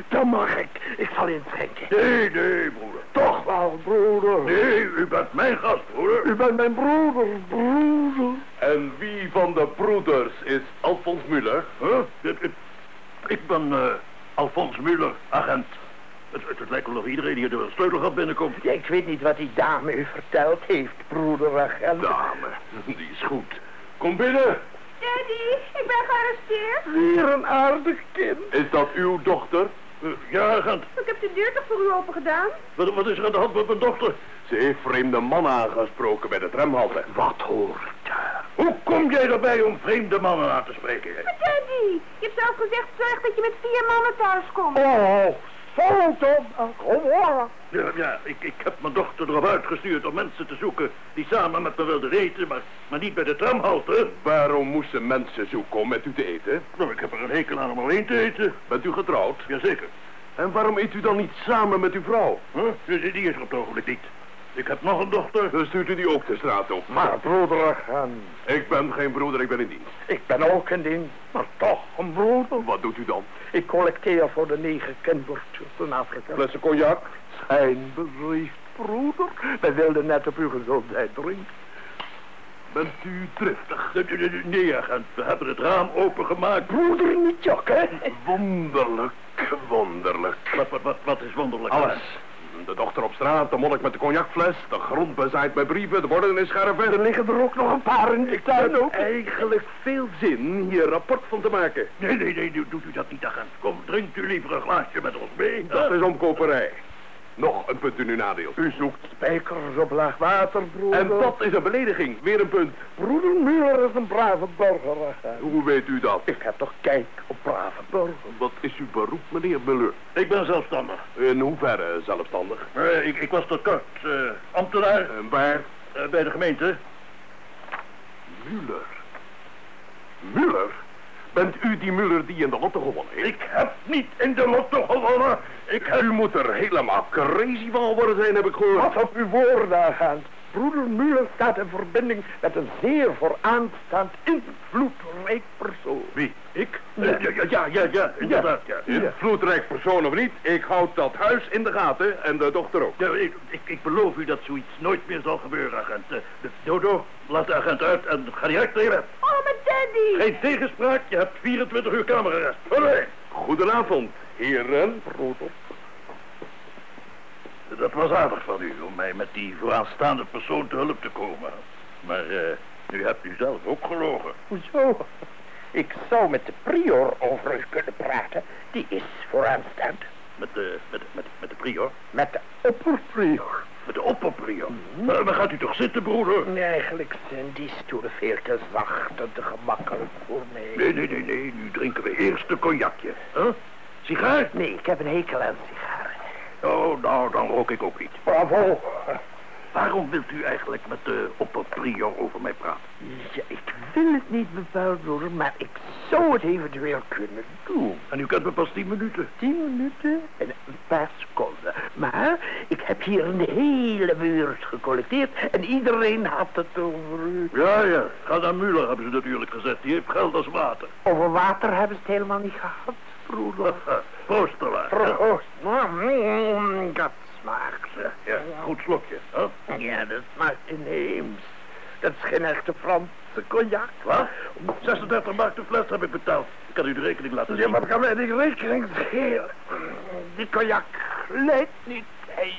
dat mag ik. Ik zal inschenken. Nee, nee, broeder. Toch wel, broeder. Nee, u bent mijn gast, broeder. U bent mijn broeder, broeder. En wie van de broeders is Alfons Muller? Huh? Ik, ik, ik ben eh Alfons Muller, agent. Het, het, het lijkt wel of iedereen hier door een sleutelgat binnenkomt. Ja, ik weet niet wat die dame u verteld heeft, broeder agent. Dame, die is goed. Kom binnen. Daddy, ik ben gearresteerd. Weer een aardig kind. Is dat uw dochter? Eh, ja, agent. Ik heb de deur toch voor u open gedaan? Wat, wat is er aan de hand met mijn dochter? Ze heeft vreemde mannen aangesproken bij de tramhalte. Wat hoor ik daar? Hoe kom jij erbij om vreemde mannen aan te spreken? Maar Daddy, je hebt zelf gezegd, zorg dat je met vier mannen thuis komt. Oh, zo Tom. Kom hoor. Ja, ja ik, ik heb mijn dochter erop uitgestuurd om mensen te zoeken die samen met me wilden eten, maar, maar niet bij de tramhalte. Waarom moest ze mensen zoeken om met u te eten? Nou, ik heb er een hekel aan om alleen te eten. Bent u getrouwd? Jazeker. En waarom eet u dan niet samen met uw vrouw? Huh? Die, die is er op het ogenblik niet. Ik heb nog een dochter. Dan stuurt u die ook de straat op. Maar broeder agent, Ik ben geen broeder, ik ben in dienst. ik ben ook in dienst, maar toch een broeder. Wat doet u dan? Ik collecteer voor de negen kindertjes in Afrika. Flessen cognac? Zijn bericht, broeder. Wij wilden net op uw gezondheid drinken. Bent u driftig? Nee, agent. We hebben het raam opengemaakt. Broeder niet jokken. Wonderlijk, wonderlijk. Wat, wat, wat, wat is wonderlijk? Alles. De dochter op straat, de monnik met de cognacfles, de grond bezaaid met brieven, de borden in scherven. Er liggen er ook nog een paar in de tuin ook. Eigenlijk veel zin hier rapport van te maken. Nee, nee, nee, doet doet u dat niet, agent. Kom, drinkt u liever een glaasje met ons mee. Dat is omkoperij. Nog een punt in uw nadeel. U zoekt spijkers op laag water, broeder. En dat is een belediging. Weer een punt. Broeder Muller is een brave burger. Hoe weet u dat? Ik heb toch kijk op brave burger. Wat is uw beroep, meneer Muller? Ik ben zelfstandig. In hoeverre zelfstandig? Eh, ik, ik was tot kort eh, ambtenaar En waar? eh, bij de gemeente. Muller. Muller? Bent u die Muller die in de lotto gewonnen heeft? Ik heb niet in de lotto gewonnen. Ik heb... U moet er helemaal crazy van worden zijn, heb ik gehoord. Wat op uw woorden, agent. Broeder Muller staat in verbinding met een zeer vooraanstaand invloedrijk persoon. Wie? Ik? Ja, ja, ja, ja, ja, ja inderdaad, ja. Invloedrijk persoon of niet, ik houd dat huis in de gaten en de dochter ook. Ja, ik, ik, ik beloof u dat zoiets nooit meer zal gebeuren, agent. Eh, de- Dodo, laat de agent uit en ga direct bed. Oh, maar Daddy. Geen tegenspraak, je hebt 24 uur kamerarrest. Allee. Goedenavond, heren. Broeder. Dat was aardig van u om mij met die vooraanstaande persoon te hulp te komen. Maar eh, nu hebt u zelf ook gelogen. Hoezo? Ik zou met de prior over u kunnen praten. Die is vooraanstaand. Met de, met, met, met de prior. Met de opperprior. Met de opperprior. Maar, maar gaat u toch zitten, broeder? Nee, eigenlijk zijn die stoelen veel te zacht en te gemakkelijk voor mij. Nee, nee, nee, nee. Nu drinken we eerst een cognacje. Huh? Sigaar? Nee, ik heb een hekel aan sigaren. Oh, nou, dan rook ik ook niet. Bravo. Waarom wilt u eigenlijk met de opperprior over mij praten? Ja, ik wil het niet bepaald worden, maar ik zou het eventueel kunnen doen. En u kent me pas tien minuten. Tien minuten en een paar seconden. Maar ik heb hier een hele buurt gecollecteerd en iedereen had het over u. Ja, ja. Ga naar Muller, hebben ze natuurlijk gezegd. Die heeft geld als water. Over water hebben ze het helemaal niet gehad, Proost, te laat. Proost. Mm, Dat smaakt. Ja, goed slokje. Hè? Ja, dat smaakt inheems. Dat is geen echte Franse cognac. Wat? 36 mark de fles heb ik betaald. Ik kan u de rekening laten zien. Ja, maar kan mij die rekening schelen. Die cognac lijkt niet. Hij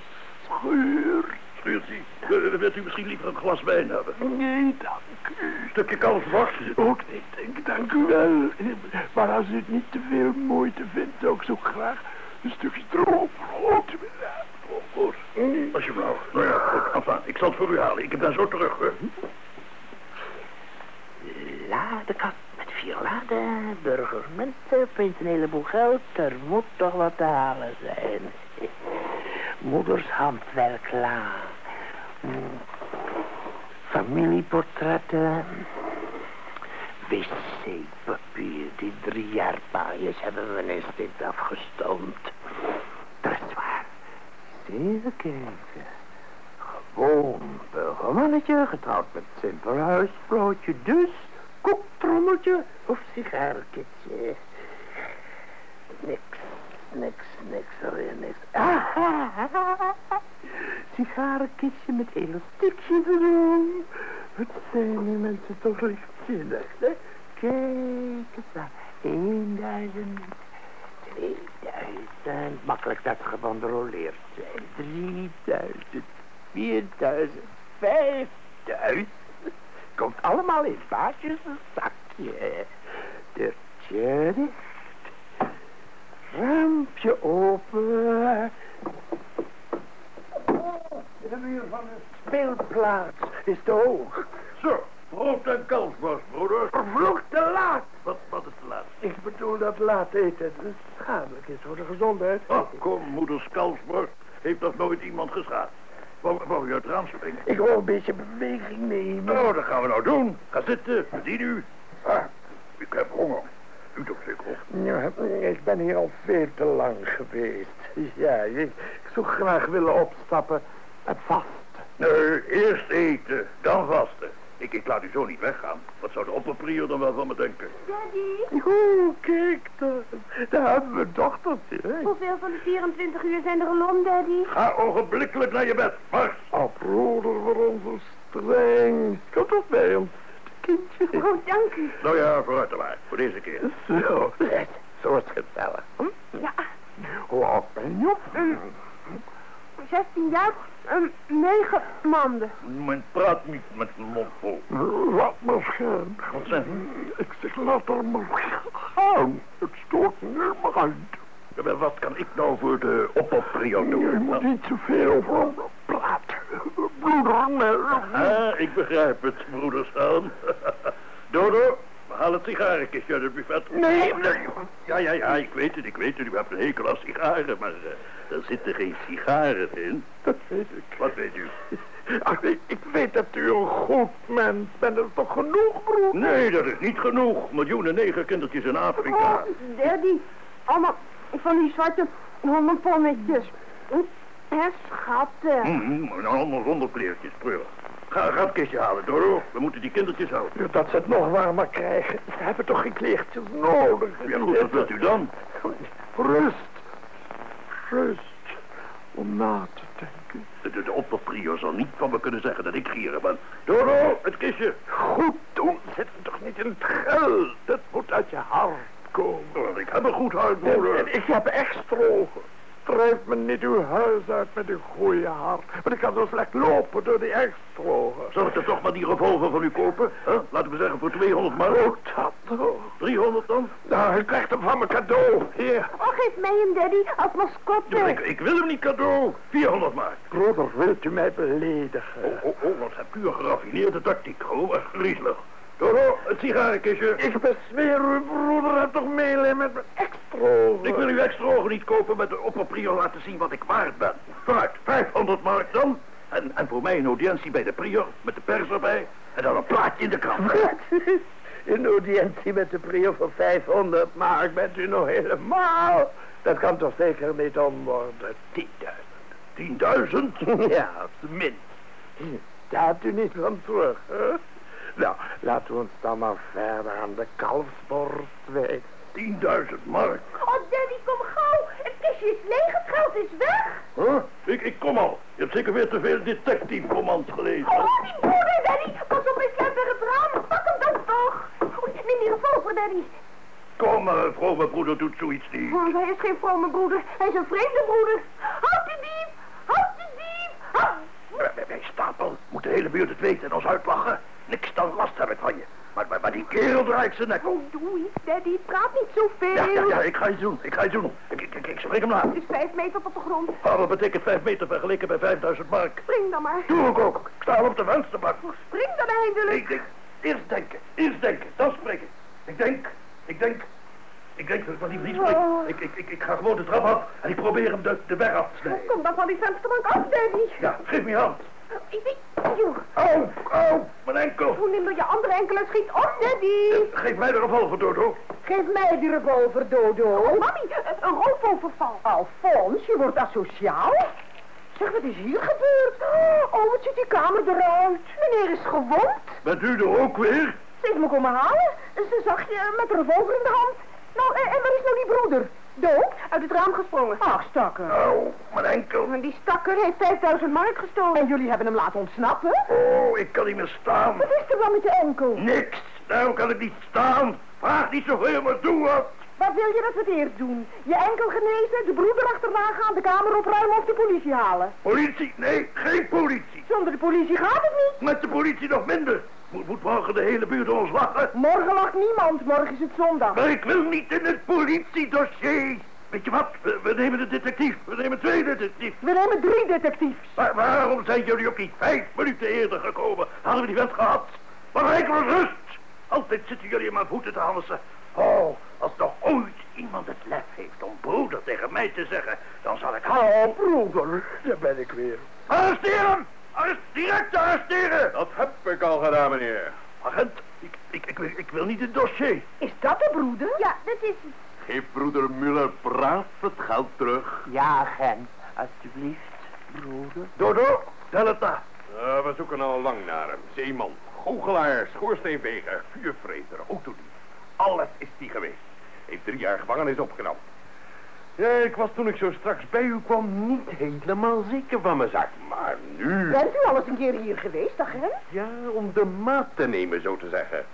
schuurt. Stuurt u. Wilt u misschien liever een glas wijn hebben? Nee, dank u. Stukje kalfswacht? Ook niet, ik dank u wel. Maar als u het niet te veel moeite vindt, zou ik zo graag een stukje droog brood willen hebben. Goed. Als je wou. Nou ja, goed. Enfin, ik zal het voor u halen. Ik ben zo terug. Hè. met vier laden, burgermunten, opeens een heleboel geld. Er moet toch wat te halen zijn. *laughs* Moeders handwerk klaar. Familieportretten. Wc-papier, die drie jaar hebben we eens dit afgestoomd. Waar. Even kijken. Gewoon burgermannetje, getrouwd met simpel huisbroodje, dus koektrommeltje of sigarenkitje. Niks, niks, niks, alweer niks. Ah, *laughs* sigarenkitje met elastiekje erom. Wat zijn die mensen toch lichtzinnig, hè? Kijk eens daar. 1000, 2000, makkelijk dat gecontroleerd zijn. 3000, 4000, 5000. Komt allemaal in vaatjes een zakje. Deurtje dicht. Rampje open. De muur van de speelplaats is te hoog. Zo, brood en kalfsborst, broeder. Vervloekt te laat. Wat, wat is te laat? Ik bedoel dat laat eten dus schadelijk is voor de gezondheid. Oh, kom, moeders kalfsborst. Heeft nog nooit iemand geschaad. Wou, wou je het raam springen? Ik wil een beetje beweging nemen. Nou, dat gaan we nou doen. Ga zitten, bedien u. Ah, ik heb honger. U toch zeker? Ja, ik ben hier al veel te lang geweest. Ja, ik, ik zou graag willen opstappen en vasten. Nee, eerst eten, dan vasten. Ik, ik laat u zo niet weggaan. Wat zou de opperprior dan wel van me denken? Daddy, Oeh, kijk, daar, daar hebben we een dochtertje. hè. hoeveel van de 24 uur zijn er al om, Daddy? Ga ogenblikkelijk naar je bed. Mars. Oh, broeder, waarom zo streng? Kom toch bij ons, kindje. Oh, dank u. Nou ja, vooruit dan maar. Voor deze keer. Zo, *laughs* zo is het gezellig. Hm? Ja, Hoe oud ben je? 16 jaar, um, 9 maanden. Men praat niet met een mond vol. Laat maar gaan. Wat zeg Ik zeg, laat er maar gaan. Het stoort me helemaal uit. Ja, maar Wat kan ik nou voor de Je doen? moet niet zoveel over praten. Broeder, nee. Ah, ik begrijp het, broeder Staan. *laughs* Dodo, haal het sigarenkistje uit het buffet. Nee, nee. Ja, ja, ja, ik weet het, ik weet het. U hebt een hekel aan sigaren, maar eh, er zitten geen sigaren in. Dat weet ik. Wat weet u? Ach, ik, ik weet dat u een goed mens bent. Dat is toch genoeg, broer? Nee, dat is niet genoeg. Miljoenen negerkindertjes in Afrika. Oh, Daddy, allemaal van die zwarte hondenpommetjes. Hé, schatten. Mm, nou, allemaal zonder kleertjes, treurig. Ga, ga het kistje halen, Dodo. We moeten die kindertjes houden. Dat ze het nog warmer krijgen. Ze hebben toch geen kleertjes nodig? Ja, goed, wat wilt u dan? Rust. Rust. Om na te denken. De, de, opperprior zal niet van me kunnen zeggen dat ik gieren ben. Dodo, het kistje. Goed doen zit hem toch niet in het geld. Dat moet uit je hart komen. Oh, ik heb een goed hart, En, broeder. en ik heb extra ogen. Drijf me niet uw huis uit met een goede hart. Want ik kan zo slecht lopen door die extra ik er toch maar die revolver van u kopen? Huh? Laten we zeggen voor 200 mark. Ook dat nog. 300 dan? Nou, u krijgt hem van mijn cadeau. Hier. Oh, geef mij een Daddy als mascotte. Ja, ik, ik wil hem niet cadeau. 400 mark. Broeder, wilt u mij beledigen? Oh, oh, oh, wat hebt u een geraffineerde tactiek. Oh, echt griezelig. Dodo, het sigarenkistje. Ik bezweer u, broeder, hebt toch meelij met mijn extra ogen? Ik wil uw extra ogen niet kopen met de opperprior laten zien wat ik waard ben. Vooruit, 500 mark dan. En, en voor mij een audiëntie bij de prior, met de pers erbij. En dan een plaatje in de krant. *laughs* Een audiëntie met de prior voor 500 mark bent u nog helemaal. Dat kan toch zeker niet om worden. 10.000. 10.000? Ja, op minst. Staat u niet van terug, hè? Nou, laten we ons dan maar verder aan de kalfsborst wijden. 10.000 mark. Oh, Daddy, kom gauw. Het kistje is leeg, het geld is weg. Huh? Ik, ik kom al. Je hebt zeker weer te veel detective-romans gelezen. Oh, die broeder, Daddy. Pas op, hij sluit weer het raam. Pak hem dan toch. Neem die revolver, Daddy. Kom, uh, vrome broeder doet zoiets niet. Oh, hij is geen vrome broeder. Hij is een vreemde broeder. Houd de dief. Houd de dief. Houd. Wij, wij- wij stapel, moet de hele buurt het weten en ons uitlachen. Niks dan last heb ik van je. Maar, maar, maar die kerel draait zijn nek. Oh, doe iets, Daddy. Praat niet zoveel. Ja, ja, ja, ik ga iets doen. Ik ga iets doen. Ik, ik, ik, spreek hem na. Het is vijf meter tot de grond. Oh, wat betekent vijf meter vergeleken bij 5000 mark? Spring dan maar. Doe ik ook. Ik sta al op de vensterbank. Spring dan eindelijk. Ik, ik, Eerst denken, eerst denken, dan spreken. Ik denk, ik denk, ik denk dat ik maar liever niet spreken. Ik, ik, ik, ik ga gewoon de trap af en ik probeer hem de, de weg af te snijden. Kom dan van die vensterbank af, Daddy. Ja, geef me hand. Ik weet... Joh. Au, au, mijn enkel. Hoe neem je andere enkel en schiet op, Daddy. Geef mij de revolver, Dodo. Geef mij die revolver, Dodo. Oh, mami, een, roofoverval. Alfons, je wordt asociaal. Zeg, wat is hier gebeurd? Oh, wat ziet die kamer eruit. Meneer is gewond. Bent u er ook weer? Ze heeft me komen halen. Ze zag je met een revolver in de hand. Nou, en, en waar is nou die broeder? Dood? Uit het raam gesprongen. Ach, stakker. Au, mijn enkel. En die stakker heeft 5000 mark gestolen. En jullie hebben hem laten ontsnappen? Oh, ik kan niet meer staan. Wat is er dan met je enkel? Niks. Nou kan ik niet staan. Vraag niet zoveel, maar doe wat. Wat wil je dat we het eerst doen? Je enkel genezen, de broeder achterna gaan, de kamer opruimen of de politie halen? Politie? Nee, geen politie. Zonder de politie gaat het niet. Met de politie nog minder. Moet, moet morgen de hele buurt ons lachen. Morgen lacht niemand, morgen is het zondag. Maar ik wil niet in het politiedossier. Weet je wat? We, we nemen de detectief. We nemen twee detectives. We nemen drie detectives. Maar waarom zijn jullie ook niet vijf minuten eerder gekomen? Hadden we die vent gehad? Maar enkele rust. Altijd zitten jullie in mijn voeten te hamsen. Oh, als nog ooit iemand het lef heeft om broeder tegen mij te zeggen, dan zal ik... Oh, broeder, daar ben ik weer. Arresteer hem! Arrest, direct arresteren! Dat heb ik al gedaan, meneer. Agent, ik, ik, ik, wil- ik wil niet het dossier. Is dat de broeder? Ja, dit is het. Geef broeder Muller braaf het geld terug. Ja, agent. Alsjeblieft, broeder. Dodo, tel het na. Uh, we zoeken al lang naar hem. Zeeman, goochelaar, schoorsteenveger, vuurvreter, autodief. Alles is die geweest. Heeft drie jaar gevangenis opgenomen. Ja, ik was toen ik zo straks bij u kwam niet helemaal zeker van mijn zak. Maar nu... Bent u al eens een keer hier geweest, agent? Ja, om de maat te nemen, zo te zeggen.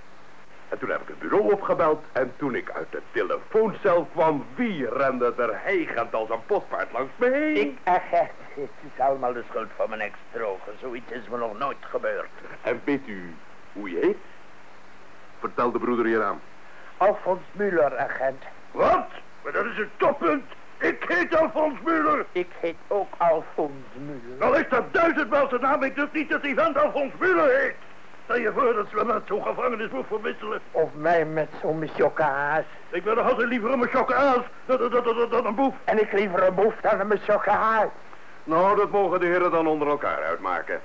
En toen heb ik het bureau opgebeld en toen ik uit de telefooncel kwam, wie rende er hijgend als een postpaard langs me heen? Ik, agent. Het is allemaal de schuld van mijn ex-droger. Zoiets is me nog nooit gebeurd. En weet u hoe je heet? Vertel de broeder je naam. Alfons Muller, agent. Wat? Maar dat is het toppunt. Ik heet Alfons Muller. Ik heet ook Alfons Muller. Al is dat duizendmaal zijn naam, ik durf niet dat die vent Alfons Muller heet. Stel je voor dat ze me met zo'n gevangenis moet verwisselen. Of mij met zo'n misjokkaas. Ik ben nog altijd liever een machokkaas dan, dan, dan, dan, dan een boef. En ik liever een boef dan een misjokkaas. Nou, dat mogen de heren dan onder elkaar uitmaken.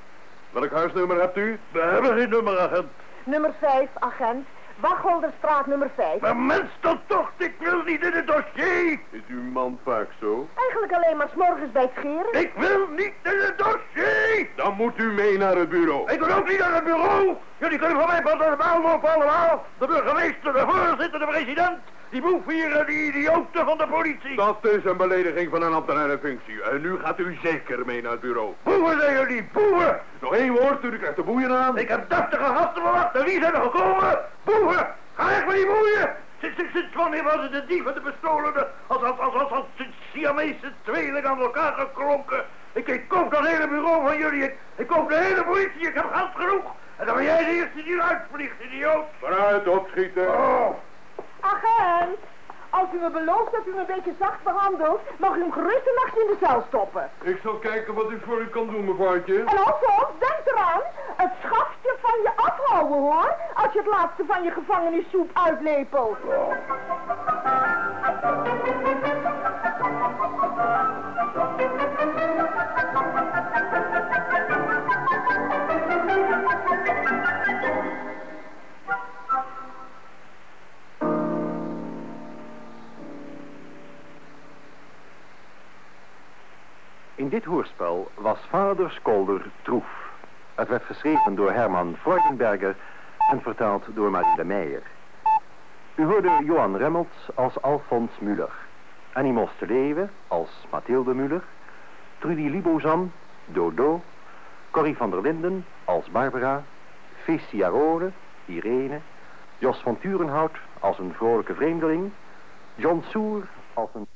Welk huisnummer hebt u? We hebben geen nummer, agent. Nummer 5, agent. Wacholderstraat nummer 5. Maar mens tot toch, ik wil niet in het dossier. Is uw man vaak zo? Eigenlijk alleen maar s'morgens bij het scheren. Ik wil niet in het dossier. Dan moet u mee naar het bureau. Ik wil ook niet naar het bureau. Jullie kunnen van mij van de baan lopen allemaal. De burgemeester, de voorzitter, de president. Die boef hier en die idioten van de politie. Dat is een belediging van een ambtenaire functie. En nu gaat u zeker mee naar het bureau. Boeven zijn jullie, boeven. Nog één woord, u krijgt de boeien aan. Ik heb deftige gasten verwacht. En wie zijn er gekomen? Boeven. Ga weg met die boeien. Sinds, sinds, sinds wanneer was het de dief en de bestolene? Als, als, als, als, als Siamese tweeling aan elkaar geklonken. Ik, ik koop dat hele bureau van jullie. Ik, ik koop de hele politie. Ik heb geld genoeg. En dan ben jij de eerste die eruit vliegt, idioot. Vooruit, opschieten. Oh. Agent, als u me belooft dat u me een beetje zacht behandelt, mag u hem gerust een nachtje in de cel stoppen. Ik zal kijken wat ik voor u kan doen, mevrouwtje. En Alfons, denk eraan, het schafje van je afhouden hoor, als je het laatste van je gevangenissoep uitlepelt. In dit hoorspel was Vader Skolder troef. Het werd geschreven door Herman Freudenberger en vertaald door Marie de Meijer. U hoorde Johan Remmels als Alfons Muller, Annie Moster-Leeuwen als Mathilde Muller, Trudy Libozan, Dodo, Corrie van der Linden als Barbara, Festia Rode, Irene, Jos van Turenhout als een vrolijke vreemdeling, John Soer als een...